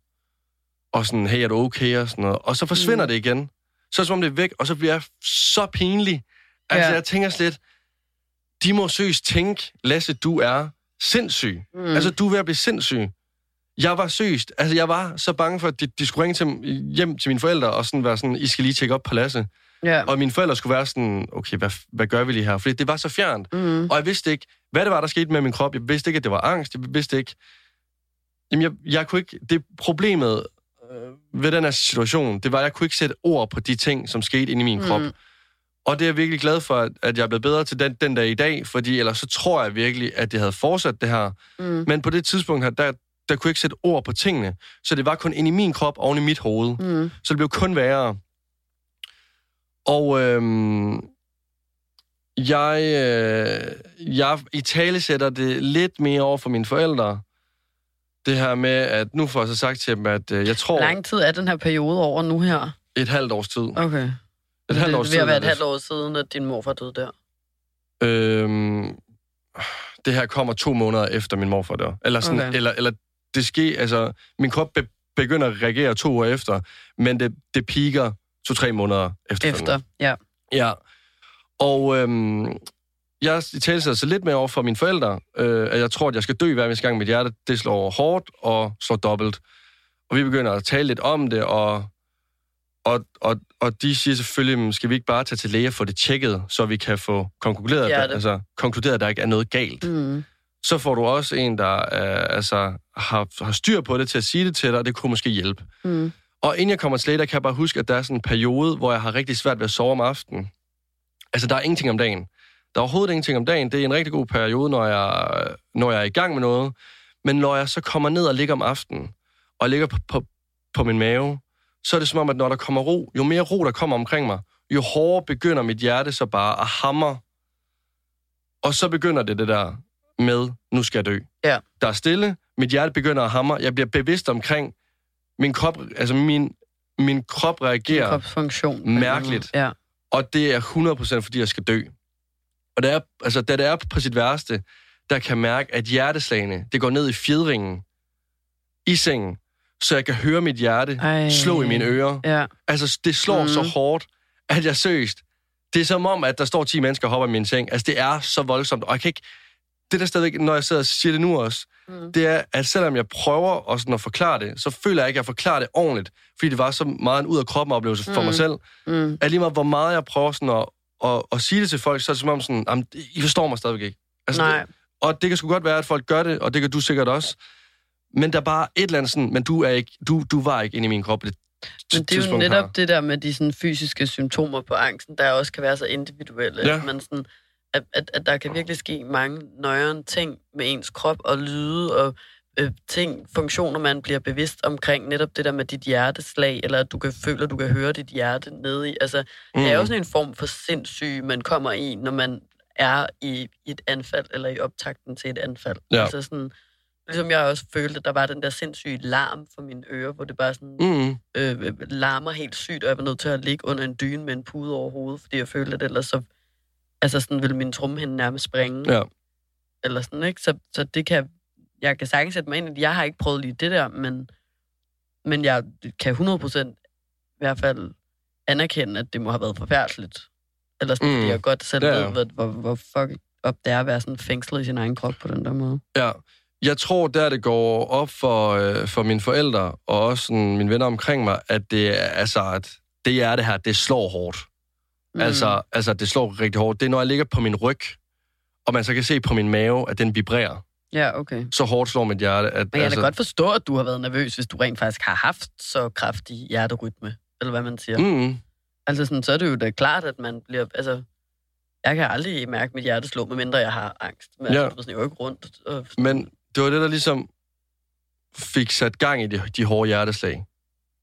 [SPEAKER 2] Og sådan, hey, er du okay? Og, sådan noget. og så forsvinder
[SPEAKER 3] Mm.
[SPEAKER 2] det igen. Så det som om det er væk, og så bliver jeg så pinlig. Altså,
[SPEAKER 3] Ja.
[SPEAKER 2] jeg tænker slet, de må søst tænke, Lasse, du er sindssyg.
[SPEAKER 3] Mm.
[SPEAKER 2] Mm. Altså, du er ved at blive sindssyg. Jeg var søst. Altså, jeg var så bange for, at de, de skulle ringe til, hjem til mine forældre og sådan være sådan, I skal lige tjekke op på Lasse.
[SPEAKER 3] ja.
[SPEAKER 2] Og mine forældre skulle være sådan, okay, hvad, hvad gør vi lige her? Fordi det var så fjernt.
[SPEAKER 3] Mm.
[SPEAKER 2] Og jeg vidste ikke, hvad det var, der skete med min krop. Jeg vidste ikke, at det var angst. Jeg vidste ikke... Jamen, jeg, jeg kunne ikke... Det problemet øh, ved den her situation, det var, at jeg kunne ikke sætte ord på de ting, som skete inde i min krop. Og det er jeg virkelig glad for, at- jeg er blevet bedre til den, den dag i dag, fordi ellers så tror jeg virkelig, at det havde fortsat det her.
[SPEAKER 3] Mm.
[SPEAKER 2] Men på det tidspunkt her, der, der kunne jeg ikke sætte ord på tingene. Så det var kun inde i min krop, oven i mit hoved.
[SPEAKER 3] Mm.
[SPEAKER 2] Så det blev kun værre. Og øhm, jeg, øh, jeg i tale sætter det lidt mere over for mine forældre. Det her med, at nu får jeg så sagt til dem, at øh, jeg tror
[SPEAKER 3] Hvor lang tid er den her periode over nu her?
[SPEAKER 2] et halvt års tid.
[SPEAKER 3] Okay.
[SPEAKER 2] Et halvt
[SPEAKER 3] det er
[SPEAKER 2] tid.
[SPEAKER 3] ved at være et
[SPEAKER 2] det.
[SPEAKER 3] halvt år siden, at din morfar døde der.
[SPEAKER 2] Øhm, det her kommer to måneder efter min morfar dør. Eller, sådan,
[SPEAKER 3] Okay.
[SPEAKER 2] eller, eller det sker, altså, min krop be, begynder at reagere to år efter, men det, det piker to-tre måneder efter.
[SPEAKER 3] Efter, ja.
[SPEAKER 2] Ja. Og øhm, jeg sig så lidt med over for mine forældre, øh, at jeg tror, at jeg skal dø hver eneste gang mit hjerte, det slår hårdt og slår dobbelt. Og vi begynder at tale lidt om det, og, og, og, og de siger selvfølgelig, "Men skal vi ikke bare tage til læge og få det tjekket, så vi kan få konkluderet, der, altså, konkluderet at der ikke er noget galt.
[SPEAKER 3] Mm.
[SPEAKER 2] Så får du også en, der øh, altså, har, har styr på det til at sige det til dig, og det kunne måske hjælpe.
[SPEAKER 3] Mm.
[SPEAKER 2] Og inden jeg kommer til læge, der kan jeg bare huske, at der er sådan en periode, hvor jeg har rigtig svært ved at sove om aftenen. Altså, der er ingenting om dagen. Der er overhovedet ingenting om dagen. Det er en rigtig god periode, når jeg, når jeg er i gang med noget. Men når jeg så kommer ned og ligger om aftenen, og ligger på, på, på min mave, så er det som om, at når der kommer ro, jo mere ro, der kommer omkring mig, jo hårdere begynder mit hjerte så bare at hamre. Og så begynder det det der med, nu skal jeg dø.
[SPEAKER 3] Ja.
[SPEAKER 2] Der er stille, mit hjerte begynder at hamre, jeg bliver bevidst omkring min krop, altså min, min krop reagerer,
[SPEAKER 3] Kropsfunktion.
[SPEAKER 2] Mærkeligt.
[SPEAKER 3] Ja.
[SPEAKER 2] og det er 100% fordi, jeg skal dø. Og det er, altså, da det er på sit værste, der kan mærke, at hjerteslagene, det går ned i fjedringen i sengen, så jeg kan høre mit hjerte
[SPEAKER 3] Ej.
[SPEAKER 2] slå i mine ører.
[SPEAKER 3] Ja.
[SPEAKER 2] Altså, det slår mm. så hårdt, at jeg seriøst... Det er som om, at der står 10 mennesker og hopper i min seng. Altså, det er så voldsomt, og jeg kan ikke... Det der stadigvæk, når jeg sidder og siger det nu også,
[SPEAKER 3] Mm.
[SPEAKER 2] det er, at selvom jeg prøver også sådan at forklare det, så føler jeg ikke, at jeg forklarer det ordentligt, fordi det var så meget en ud af kroppen oplevelse for
[SPEAKER 3] Mm.
[SPEAKER 2] mig selv.
[SPEAKER 3] Mm.
[SPEAKER 2] At lige meget, hvor meget jeg prøver sådan at, at, at sige det til folk, så er det som om sådan, jamen, I forstår mig stadigvæk ikke. Altså,
[SPEAKER 3] Nej.
[SPEAKER 2] Det, og det kan sgu godt være, at folk gør det, og det kan du sikkert også. Men der er bare et eller andet sådan, men du, er ikke, du, du var ikke inde i min krop på det
[SPEAKER 3] Men det er jo netop
[SPEAKER 2] her.
[SPEAKER 3] det der med de sådan, fysiske symptomer på angsten, der også kan være så individuelle.
[SPEAKER 2] Ja.
[SPEAKER 3] At, man sådan, at, at, at der kan virkelig ske mange nøjere ting med ens krop og lyde og øh, ting, funktioner, man bliver bevidst omkring. Netop det der med dit hjerteslag, eller at du kan føle, at du kan høre dit hjerte nede i. Altså, mm. det er jo sådan en form for sindssyg, man kommer i, når man er i, i et anfald, eller i optakten til et anfald.
[SPEAKER 2] Ja.
[SPEAKER 3] Altså sådan, ligesom jeg også følte, at der var den der sindssyge larm for mine ører, hvor det bare sådan
[SPEAKER 2] Mm.
[SPEAKER 3] øh, larmer helt sygt, og jeg var nødt til at ligge under en dyne med en pude over hovedet, fordi jeg følte, at ellers så altså sådan ville min trumhinde nærmest springe.
[SPEAKER 2] Ja.
[SPEAKER 3] Eller sådan, ikke? Så, så det kan, jeg kan sagtens sætte mig ind i. Jeg har ikke prøvet lige det der, men, men jeg kan 100% i hvert fald anerkende, at det må have været forfærdeligt. Eller sådan,
[SPEAKER 2] Mm.
[SPEAKER 3] fordi jeg godt selv
[SPEAKER 2] Ja,
[SPEAKER 3] ved, hvor, hvor fuck op det er at være sådan fængslet i sin egen krop på den der måde.
[SPEAKER 2] Ja, jeg tror, der det går op for, øh, for mine forældre, og også sådan, mine venner omkring mig, at det er, altså, at det hjerte her, det slår hårdt. Mm. Altså, altså, det slår rigtig hårdt. Det er, når jeg ligger på min ryg, og man så kan se på min mave, at den vibrerer.
[SPEAKER 3] Ja, okay.
[SPEAKER 2] Så hårdt slår mit hjerte. At,
[SPEAKER 3] Men jeg kan
[SPEAKER 2] altså,
[SPEAKER 3] godt forstå, at du har været nervøs, hvis du rent faktisk har haft så kraftig hjerterytme, eller hvad man siger. Mm. Altså sådan, så er det jo da klart, at man bliver... Altså, jeg kan aldrig mærke mit hjerte slå, medmindre jeg har angst. Men
[SPEAKER 2] Ja.
[SPEAKER 3] altså, jeg er jo ikke rundt. Og,
[SPEAKER 2] men det var det, der ligesom fik sat gang i de, de hårde hjerteslag.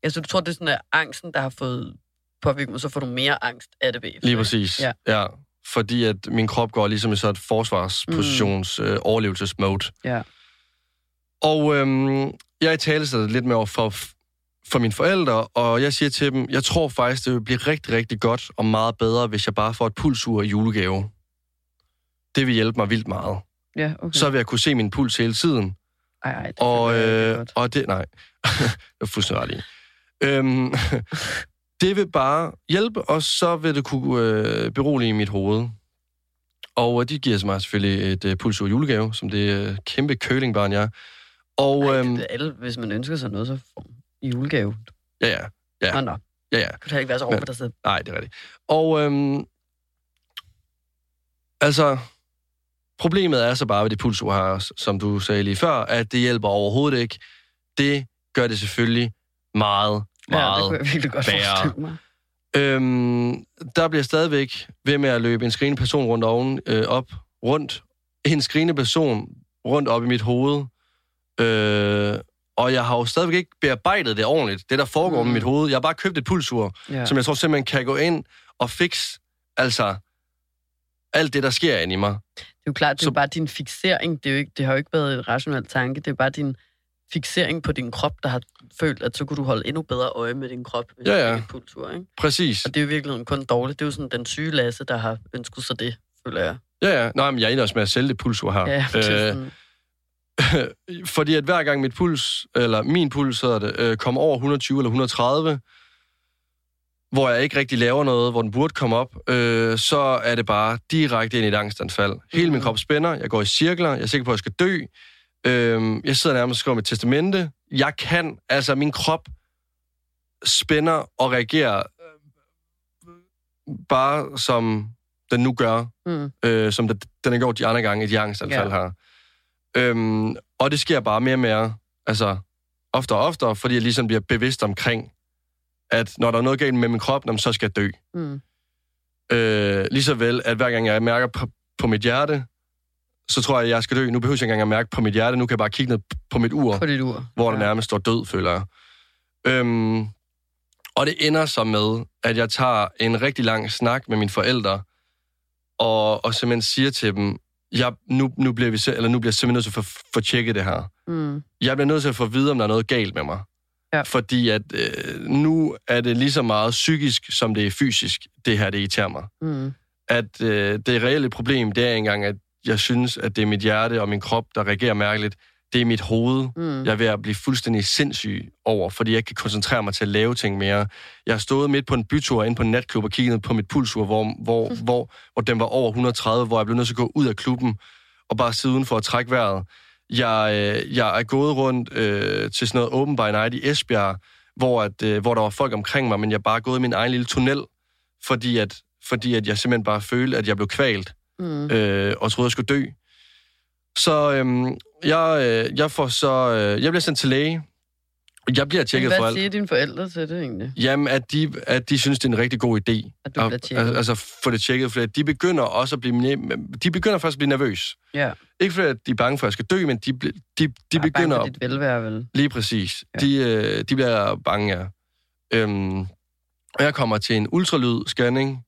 [SPEAKER 3] Altså, du tror, det er sådan, at angsten, der har fået påvirket så får du mere angst af det bagefter,
[SPEAKER 2] Lige præcis.
[SPEAKER 3] Ja.
[SPEAKER 2] ja. Fordi at min krop går ligesom i sådan et forsvarspositions mm. øh, overlevelsesmode.
[SPEAKER 3] Ja.
[SPEAKER 2] Og øhm, jeg taler det lidt med over for, for mine forældre, og jeg siger til dem, jeg tror faktisk, det vil blive rigtig, rigtig godt og meget bedre, hvis jeg bare får et pulsur i julegave. Det vil hjælpe mig vildt meget.
[SPEAKER 3] Ja, okay.
[SPEAKER 2] Så vil jeg kunne se min puls hele tiden.
[SPEAKER 3] Ej, ej, det
[SPEAKER 2] Og, øh,
[SPEAKER 3] godt.
[SPEAKER 2] og det, nej, <laughs> det er fuldstændig ret. Øhm, <laughs> det vil bare hjælpe, og så vil det kunne øh, berolige mit hoved. Og øh, de giver mig selvfølgelig et øh, pulsur julegave, som det øh, kæmpe kølingbarn, jeg er. Og
[SPEAKER 3] Ej,
[SPEAKER 2] øhm,
[SPEAKER 3] det, er alle, hvis man ønsker sig noget, så får julegave.
[SPEAKER 2] ja, ja, Ja.
[SPEAKER 3] Nå, nå.
[SPEAKER 2] ja, ja.
[SPEAKER 3] Du kan ikke være så over for dig selv.
[SPEAKER 2] Nej, det er rigtigt. Og øhm, altså, problemet er så bare ved det pulsur her, som du sagde lige før, at det hjælper overhovedet ikke. Det gør det selvfølgelig meget,
[SPEAKER 3] Ja, det
[SPEAKER 2] meget
[SPEAKER 3] kunne jeg virkelig godt
[SPEAKER 2] værre.
[SPEAKER 3] mig.
[SPEAKER 2] Øhm, der bliver stadigvæk ved med at løbe en skrigende person rundt oven, øh, op, rundt. En skrigende person rundt op i mit hoved. Øh, og jeg har jo stadigvæk ikke bearbejdet det ordentligt, det der foregår mm. Med mit hoved. Jeg har bare købt et pulsur,
[SPEAKER 3] ja.
[SPEAKER 2] som jeg tror simpelthen kan gå ind og fikse, altså, alt det, der sker inde i mig.
[SPEAKER 3] Det er jo klart, det er
[SPEAKER 2] Så-
[SPEAKER 3] jo bare din fixering. Det, er jo ikke, det har jo ikke været et rationelt tanke. Det er bare din fixering på din krop, der har følt, at så kunne du holde endnu bedre øje med din krop, hvis
[SPEAKER 2] Ja,
[SPEAKER 3] du
[SPEAKER 2] ja.
[SPEAKER 3] et pulsur, ikke?
[SPEAKER 2] Præcis.
[SPEAKER 3] Og det er jo virkelig kun dårligt. Det er jo sådan den syge Lasse, der har ønsket sig det, føler jeg.
[SPEAKER 2] Ja, ja. Nej, men jeg er inde også med at sælge det pulsur her.
[SPEAKER 3] Ja,
[SPEAKER 2] øh,
[SPEAKER 3] sådan, <laughs>
[SPEAKER 2] fordi at hver gang mit puls, eller min puls hedder det, øh, kommer over 120 eller 130, hvor jeg ikke rigtig laver noget, hvor den burde komme op, øh, så er det bare direkte ind i et angstanfald. Hele min
[SPEAKER 3] Mhm.
[SPEAKER 2] krop spænder, jeg går i cirkler, jeg er sikker på, at jeg skal dø. Øh, jeg sidder nærmest og skriver mit testamente. Jeg kan, altså min krop spænder og reagerer øh, bare som den nu gør
[SPEAKER 3] mm,
[SPEAKER 2] øh, som den, den har gjort de andre gange i de angstanfald
[SPEAKER 3] Ja.
[SPEAKER 2] her. Øhm, og det sker bare mere og mere, altså oftere og oftere, fordi jeg ligesom bliver bevidst omkring, at når der er noget galt med min krop, så skal jeg dø.
[SPEAKER 3] mm.
[SPEAKER 2] Øh, lige så vel, at hver gang jeg mærker på, på mit hjerte, så tror jeg, at jeg skal dø. Nu behøver jeg ikke engang at mærke på mit hjerte, nu kan jeg bare kigge ned på mit ur,
[SPEAKER 3] På dit ur.
[SPEAKER 2] hvor der
[SPEAKER 3] Ja.
[SPEAKER 2] nærmest står død, føler jeg. Øhm, og det ender så med, at jeg tager en rigtig lang snak med mine forældre, og, og simpelthen siger til dem, jeg, nu, nu, bliver vi, eller nu bliver jeg simpelthen nødt til at få, få tjekket det her.
[SPEAKER 3] Mm.
[SPEAKER 2] Jeg bliver nødt til at få at vide, om der er noget galt med mig.
[SPEAKER 3] Ja.
[SPEAKER 2] Fordi at øh, nu er det lige så meget psykisk, som det er fysisk, det her, det irriterer mig.
[SPEAKER 3] Mm.
[SPEAKER 2] At øh, det reelle problem, det er engang, at jeg synes, at det er mit hjerte og min krop, der reagerer mærkeligt. Det er mit hoved,
[SPEAKER 3] Mm.
[SPEAKER 2] jeg er ved at blive fuldstændig sindssyg over, fordi jeg ikke kan koncentrere mig til at lave ting mere. Jeg har stået midt på en bytur inde på en natklub og kigget på mit pulsur, hvor, hvor, <laughs> hvor, hvor den var over 130, hvor jeg blev nødt til at gå ud af klubben og bare sidde uden for at trække vejret. Jeg, øh, jeg er gået rundt øh, til sådan noget Open by Night i Esbjerg, hvor, at, øh, hvor der var folk omkring mig, men jeg bare gået i min egen lille tunnel, fordi at, fordi at jeg simpelthen bare følte, at jeg blev kvalt
[SPEAKER 3] Mm.
[SPEAKER 2] øh, og troede, jeg skulle dø. Så øhm, jeg, øh, jeg får så... Øh, jeg bliver sendt til læge. Jeg bliver tjekket for
[SPEAKER 3] hvad
[SPEAKER 2] alt.
[SPEAKER 3] siger dine forældre til det egentlig?
[SPEAKER 2] Jamen, at de, at de synes, det er en rigtig god idé.
[SPEAKER 3] At du bliver tjekket?
[SPEAKER 2] Al- Altså, få det tjekket, for de begynder også at blive... De begynder først at blive nervøs.
[SPEAKER 3] Ja,
[SPEAKER 2] Ikke fordi, at de er bange for, at jeg skal dø, men de, de, de
[SPEAKER 3] er
[SPEAKER 2] begynder...
[SPEAKER 3] bange for dit velvære, vel?
[SPEAKER 2] Lige præcis.
[SPEAKER 3] Ja.
[SPEAKER 2] Ja. De, øh, de bliver bange, ja. Øhm, og jeg kommer til en ultralyd-scanning.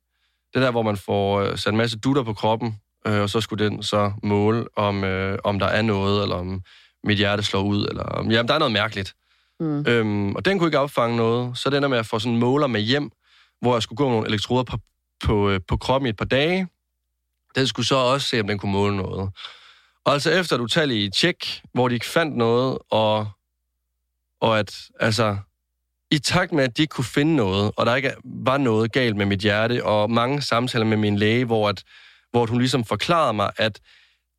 [SPEAKER 2] Det er der, hvor man får øh, sat en masse dutter på kroppen, øh, og så skulle den så måle, om, øh, om der er noget, eller om mit hjerte slår ud, eller om, jamen, der er noget mærkeligt.
[SPEAKER 3] Mm.
[SPEAKER 2] Øhm, og den kunne ikke opfange noget, så den er med at få sådan en måler med hjem, hvor jeg skulle gå med nogle elektroder på, på, øh, på kroppen i et par dage. Den skulle så også se, om den kunne måle noget. Og altså efter et utallige tjek, hvor de ikke fandt noget, og, og at, altså, i takt med, at de ikke kunne finde noget, og der ikke var noget galt med mit hjerte, og mange samtaler med min læge, hvor, at, hvor hun ligesom forklarede mig, at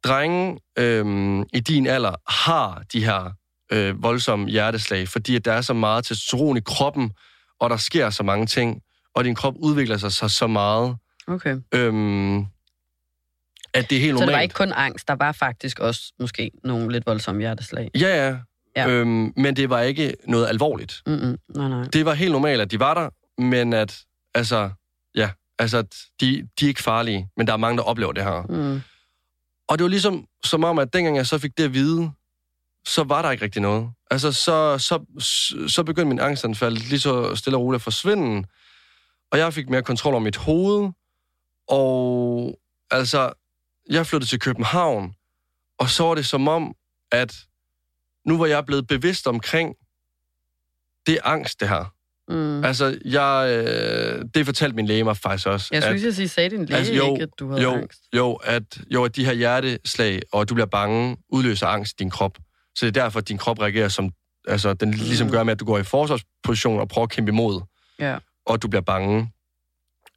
[SPEAKER 2] drenge øhm, i din alder har de her øh, voldsomme hjerteslag, fordi at der er så meget testosteron i kroppen, og der sker så mange ting, og din krop udvikler sig så, så meget,
[SPEAKER 3] Okay.
[SPEAKER 2] øhm, at det er helt
[SPEAKER 3] Så det var
[SPEAKER 2] normalt.
[SPEAKER 3] ikke kun angst, der var faktisk også måske nogle lidt voldsomme hjerteslag.
[SPEAKER 2] Ja, ja.
[SPEAKER 3] Ja.
[SPEAKER 2] Øhm, men det var ikke noget alvorligt.
[SPEAKER 3] Mm-mm. Nej, nej.
[SPEAKER 2] Det var helt normalt, at de var der, men at, altså, ja, altså, at de, de er ikke farlige, men der er mange, der oplever det her.
[SPEAKER 3] Mm.
[SPEAKER 2] Og det var ligesom, som om, at dengang jeg så fik det at vide, så var der ikke rigtig noget. Altså, så, så, så begyndte min angstanfald lige så stille og roligt at forsvinde, og jeg fik mere kontrol over mit hoved, og altså, jeg flyttede til København, og så var det som om, at nu var jeg blevet bevidst omkring, det er angst, det her.
[SPEAKER 3] Mm.
[SPEAKER 2] Altså, jeg, øh, det fortalte min læge mig faktisk også.
[SPEAKER 3] Jeg
[SPEAKER 2] at-
[SPEAKER 3] skulle lige sige, sagde din læge
[SPEAKER 2] Altså, jo,
[SPEAKER 3] ikke, at du havde
[SPEAKER 2] jo,
[SPEAKER 3] angst?
[SPEAKER 2] Jo at, jo, at de her hjerteslag, og du bliver bange, udløser angst i din krop. Så det er derfor, at din krop reagerer som... Altså, den ligesom
[SPEAKER 3] Mm.
[SPEAKER 2] gør med, at du går i forsvarsposition og prøver at kæmpe imod,
[SPEAKER 3] Ja.
[SPEAKER 2] og du bliver bange.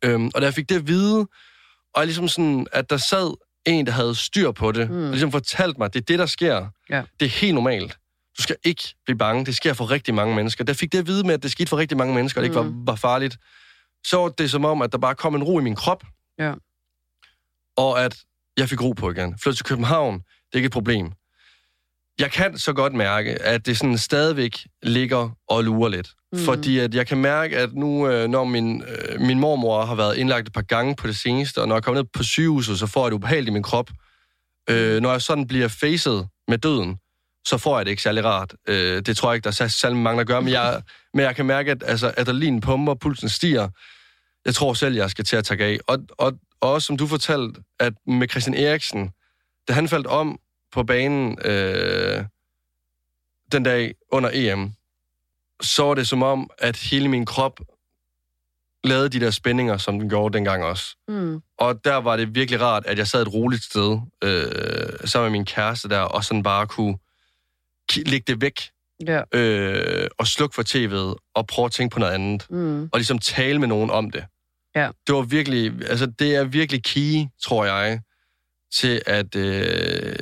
[SPEAKER 2] Øhm, og da jeg fik det at vide, og ligesom sådan, at der sad en, der havde styr på det,
[SPEAKER 3] Mm.
[SPEAKER 2] mm. og ligesom fortalte mig, det er det, der sker.
[SPEAKER 3] Ja.
[SPEAKER 2] Det er helt normalt. Du skal ikke blive bange. Det sker for rigtig mange mennesker. Jeg fik det at vide med, at det skete for rigtig mange mennesker, og det ikke
[SPEAKER 3] Mm.
[SPEAKER 2] var, var farligt, så var det som om, at der bare kom en ro i min krop.
[SPEAKER 3] Ja.
[SPEAKER 2] Og at jeg fik ro på igen. Flytte til København, det er ikke et problem. Jeg kan så godt mærke, at det sådan stadigvæk ligger og lurer lidt.
[SPEAKER 3] Mm.
[SPEAKER 2] Fordi at jeg kan mærke, at nu, øh, når min, øh, min mormor har været indlagt et par gange på det seneste, og når jeg kommer ned på sygehuset, så får jeg det ubehageligt i min krop. Øh, når jeg sådan bliver facet med døden, så får jeg det ikke særlig rart. Øh, det tror jeg ikke, der er særlig mange, der gør, men jeg, <laughs> men jeg kan mærke, at altså, adrenalin pumper, pulsen stiger. Jeg tror selv, jeg skal til at tage af. Og, og, og også som du fortalte, at med Christian Eriksen, da han faldt om på banen øh, den dag under EM, så var det som om, at hele min krop lavede de der spændinger, som den gjorde dengang også.
[SPEAKER 3] Mm.
[SPEAKER 2] Og der var det virkelig rart, at jeg sad et roligt sted øh, sammen med min kæreste der, og sådan bare kunne lægge det væk
[SPEAKER 3] Ja.
[SPEAKER 2] øh, og slukke for tv'et og prøve at tænke på noget andet.
[SPEAKER 3] Mm.
[SPEAKER 2] Og ligesom tale med nogen om det.
[SPEAKER 3] Ja.
[SPEAKER 2] Det var virkelig, altså det er virkelig key, tror jeg, til at, øh,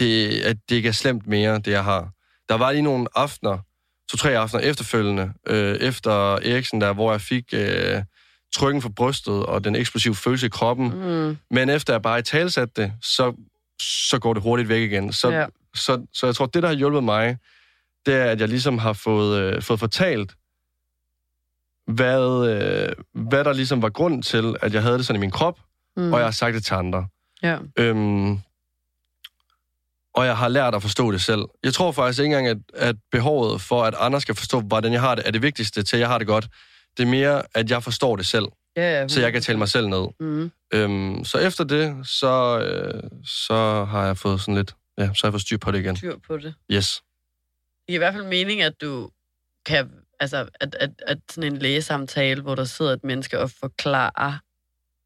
[SPEAKER 2] det, at det ikke er slemt mere, det jeg har. Der var lige nogle aftener, to-tre aftener efterfølgende, øh, efter Eriksen der, hvor jeg fik øh, trykken for brystet og den eksplosive følelse i kroppen.
[SPEAKER 3] Mm.
[SPEAKER 2] Men efter jeg bare i talsatte det, så, så går det hurtigt væk igen. Så,
[SPEAKER 3] Ja.
[SPEAKER 2] så, så jeg tror, det, der har hjulpet mig, det er, at jeg ligesom har fået, øh, fået fortalt, hvad, øh, hvad der ligesom var grund til, at jeg havde det sådan i min krop,
[SPEAKER 3] mm.
[SPEAKER 2] og jeg har sagt det til andre.
[SPEAKER 3] Ja.
[SPEAKER 2] Øhm, og jeg har lært at forstå det selv. Jeg tror faktisk ikke engang, at, at behovet for, at andre skal forstå, hvordan jeg har det, er det vigtigste til, at jeg har det godt. Det er mere, at jeg forstår det selv,
[SPEAKER 3] Ja, ja,
[SPEAKER 2] så jeg kan tale mig selv ned.
[SPEAKER 3] Mm.
[SPEAKER 2] Øhm, så efter det, så, øh, så har jeg fået sådan lidt, ja, så har jeg fået styr på det igen.
[SPEAKER 3] Styr på det.
[SPEAKER 2] Yes.
[SPEAKER 3] Det giver i hvert fald mening, at du kan altså, at, at, at sådan en lægesamtale, hvor der sidder et menneske og forklarer,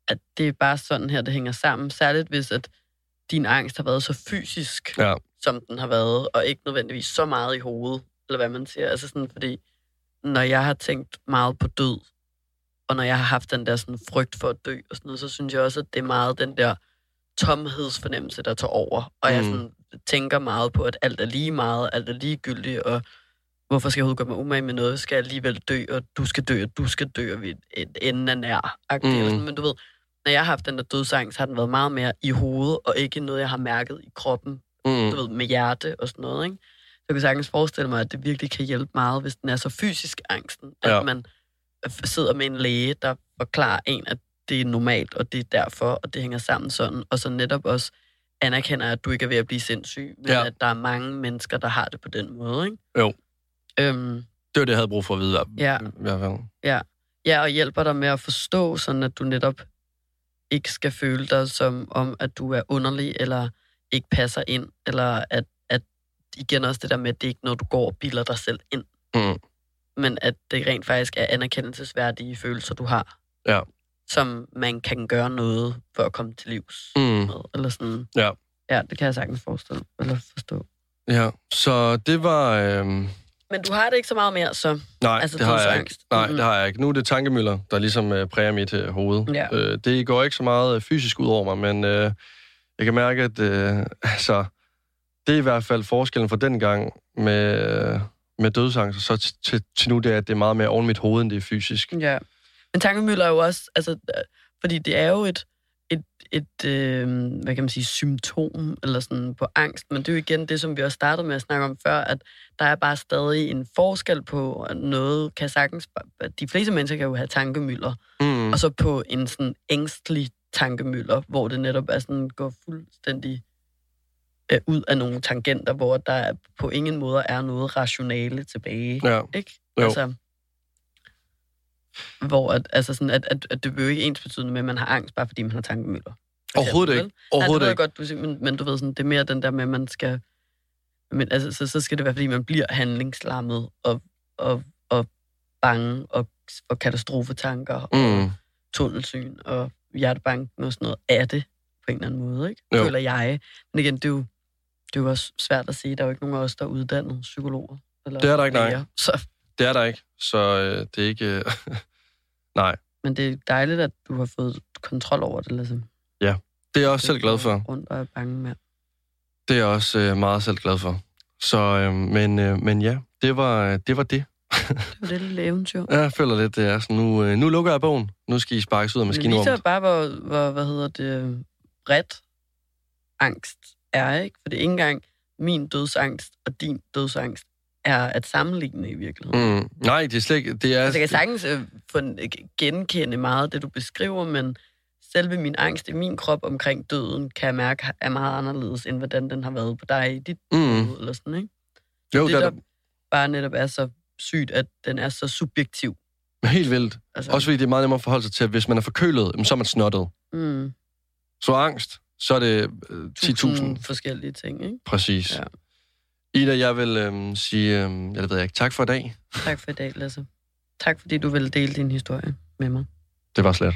[SPEAKER 3] at det er bare sådan her, det hænger sammen. Særligt hvis, at din angst har været så fysisk,
[SPEAKER 2] Ja.
[SPEAKER 3] som den har været, og ikke nødvendigvis så meget i hovedet, eller hvad man siger. Altså sådan, fordi når jeg har tænkt meget på død, og når jeg har haft den der sådan frygt for at dø og sådan noget, så synes jeg også, at det er meget den der tomhedsfornemmelse, der tager over. Og mm. jeg sådan, tænker meget på, at alt er lige meget, alt er ligegyldigt, og hvorfor skal jeg overhovedet gøre mig umage med noget? Skal jeg alligevel dø, og du skal dø, og du skal dø, og vi enden er nær. Mm.
[SPEAKER 2] Mm.
[SPEAKER 3] Sådan. Men du ved, når jeg har haft den der dødsangst, har den været meget mere i hovedet, og ikke noget, jeg har mærket i kroppen,
[SPEAKER 2] Mm.
[SPEAKER 3] du ved, med hjerte og sådan noget, ikke? Så jeg kan sagtens forestille mig, at det virkelig kan hjælpe meget, hvis den er så fysisk angsten, at
[SPEAKER 2] Ja.
[SPEAKER 3] ja. man sidder med en læge, der forklarer en, at det er normalt, og det er derfor, og det hænger sammen sådan, og så netop også anerkender, at du ikke er ved at blive sindssyg, men
[SPEAKER 2] Ja.
[SPEAKER 3] ja. at der er mange mennesker, der har det på den måde, ikke?
[SPEAKER 2] Jo.
[SPEAKER 3] Øhm,
[SPEAKER 2] Det var det, jeg havde brug for at vide.
[SPEAKER 3] Ja.
[SPEAKER 2] I hvert fald.
[SPEAKER 3] ja, og hjælper dig med at forstå, sådan at du netop ikke skal føle dig som om, at du er underlig, eller ikke passer ind, eller at, at igen også det der med, at det er ikke noget, du går og bilder dig selv ind,
[SPEAKER 2] Mm.
[SPEAKER 3] men at det rent faktisk er anerkendelsesværdige følelser, du har,
[SPEAKER 2] Ja.
[SPEAKER 3] som man kan gøre noget for at komme til livs
[SPEAKER 2] Mm.
[SPEAKER 3] med, eller sådan.
[SPEAKER 2] Ja.
[SPEAKER 3] Ja, det kan jeg sagtens forestille, eller forstå.
[SPEAKER 2] Ja, så det var... Øhm,
[SPEAKER 3] Men du har det ikke så meget mere, så...
[SPEAKER 2] nej,
[SPEAKER 3] Altså,
[SPEAKER 2] det har jeg ikke. Nej,
[SPEAKER 3] Mhm.
[SPEAKER 2] det har jeg ikke. Nu er det tankemøller, der ligesom øh, præger mit øh, hoved.
[SPEAKER 3] Ja.
[SPEAKER 2] Øh, det går ikke så meget øh, fysisk ud over mig, men øh, jeg kan mærke, at øh, <laughs> altså, det er i hvert fald forskellen fra den gang med, øh, med dødsangst, så til, til, til nu, det er, at det er meget mere oven mit hoved, end det er fysisk.
[SPEAKER 3] Ja. Men tankemøller er jo også, altså, øh, fordi det er jo et, et, øh, hvad kan man sige, symptom eller sådan på angst, men det er jo igen det, som vi også startede med at snakke om før, at der er bare stadig en forskel på at noget, kan sagtens, de fleste mennesker kan jo have tankemøller,
[SPEAKER 2] Mm.
[SPEAKER 3] og så på en sådan ængstelig tankemøller, hvor det netop er sådan, går fuldstændig øh, ud af nogle tangenter, hvor der på ingen måde er noget rationale tilbage.
[SPEAKER 2] Ja,
[SPEAKER 3] Ikke?
[SPEAKER 2] Jo.
[SPEAKER 3] Altså, hvor at, altså sådan, at, at, at det jo ikke ens betydende med, at man har angst, bare fordi man har tankemøller.
[SPEAKER 2] Overhovedet
[SPEAKER 3] eksempel,
[SPEAKER 2] ikke.
[SPEAKER 3] vel? Nej,
[SPEAKER 2] Overhovedet
[SPEAKER 3] det ved jeg godt, men, men du ved sådan, det er mere den der med, at man skal... Men altså, så, så skal det være, fordi man bliver handlingslammet og, og, og bange og får katastrofetanker og
[SPEAKER 2] Mm.
[SPEAKER 3] tunnelsyn og hjertebanken og sådan noget af det på en eller anden måde, ikke?
[SPEAKER 2] Jo.
[SPEAKER 3] Føler jeg. Men igen, det er, jo, det er jo også svært at sige. Der er jo ikke nogen af os, der er uddannede psykologer. Eller
[SPEAKER 2] Det er der ikke, nej.
[SPEAKER 3] læger. Så,
[SPEAKER 2] Det er der ikke, så øh, det er ikke... Øh, <laughs> nej,
[SPEAKER 3] men det er dejligt, at du har fået kontrol over det, ligesom.
[SPEAKER 2] Det er jeg også selv glad for.
[SPEAKER 3] Rundt og er bange med.
[SPEAKER 2] Det er jeg også øh, meget selv glad for. Så, øh, men, øh, men ja, det var det. Var det.
[SPEAKER 3] Det var det lille eventyr. <laughs>
[SPEAKER 2] Jeg føler lidt, det er sådan, nu, øh, nu lukker jeg bogen. Nu skal I sparkes ud af
[SPEAKER 3] Men det
[SPEAKER 2] maskinrummet.
[SPEAKER 3] viser bare, hvor, hvor, hvad hedder det, bredt angst er, ikke? For det er ikke engang min dødsangst og din dødsangst er at sammenligne i virkeligheden. Mm.
[SPEAKER 2] Nej, det er slet ikke... Det er,
[SPEAKER 3] Altså, jeg kan sagtens øh, øh, genkende meget af det, du beskriver, men selve min angst i min krop omkring døden, kan jeg mærke, er meget anderledes, end hvordan den har været på dig i dit
[SPEAKER 2] mm,
[SPEAKER 3] hoved, eller sådan, ikke?
[SPEAKER 2] jo,
[SPEAKER 3] det,
[SPEAKER 2] er
[SPEAKER 3] der bare netop er så sygt, at den er så subjektiv.
[SPEAKER 2] helt vildt.
[SPEAKER 3] Altså,
[SPEAKER 2] Også fordi det er meget nemmere at forholde sig til, at hvis man er forkølet, så er man snottet.
[SPEAKER 3] mm,
[SPEAKER 2] Så angst, så er det øh, 10.000.
[SPEAKER 3] tusind forskellige ting, ikke?
[SPEAKER 2] Præcis.
[SPEAKER 3] Ja.
[SPEAKER 2] Ida, jeg vil øh, sige, øh, jeg ved ikke, tak for i dag.
[SPEAKER 3] Tak for i dag, Lasse. Tak fordi du ville dele din historie med mig.
[SPEAKER 2] Det var slet.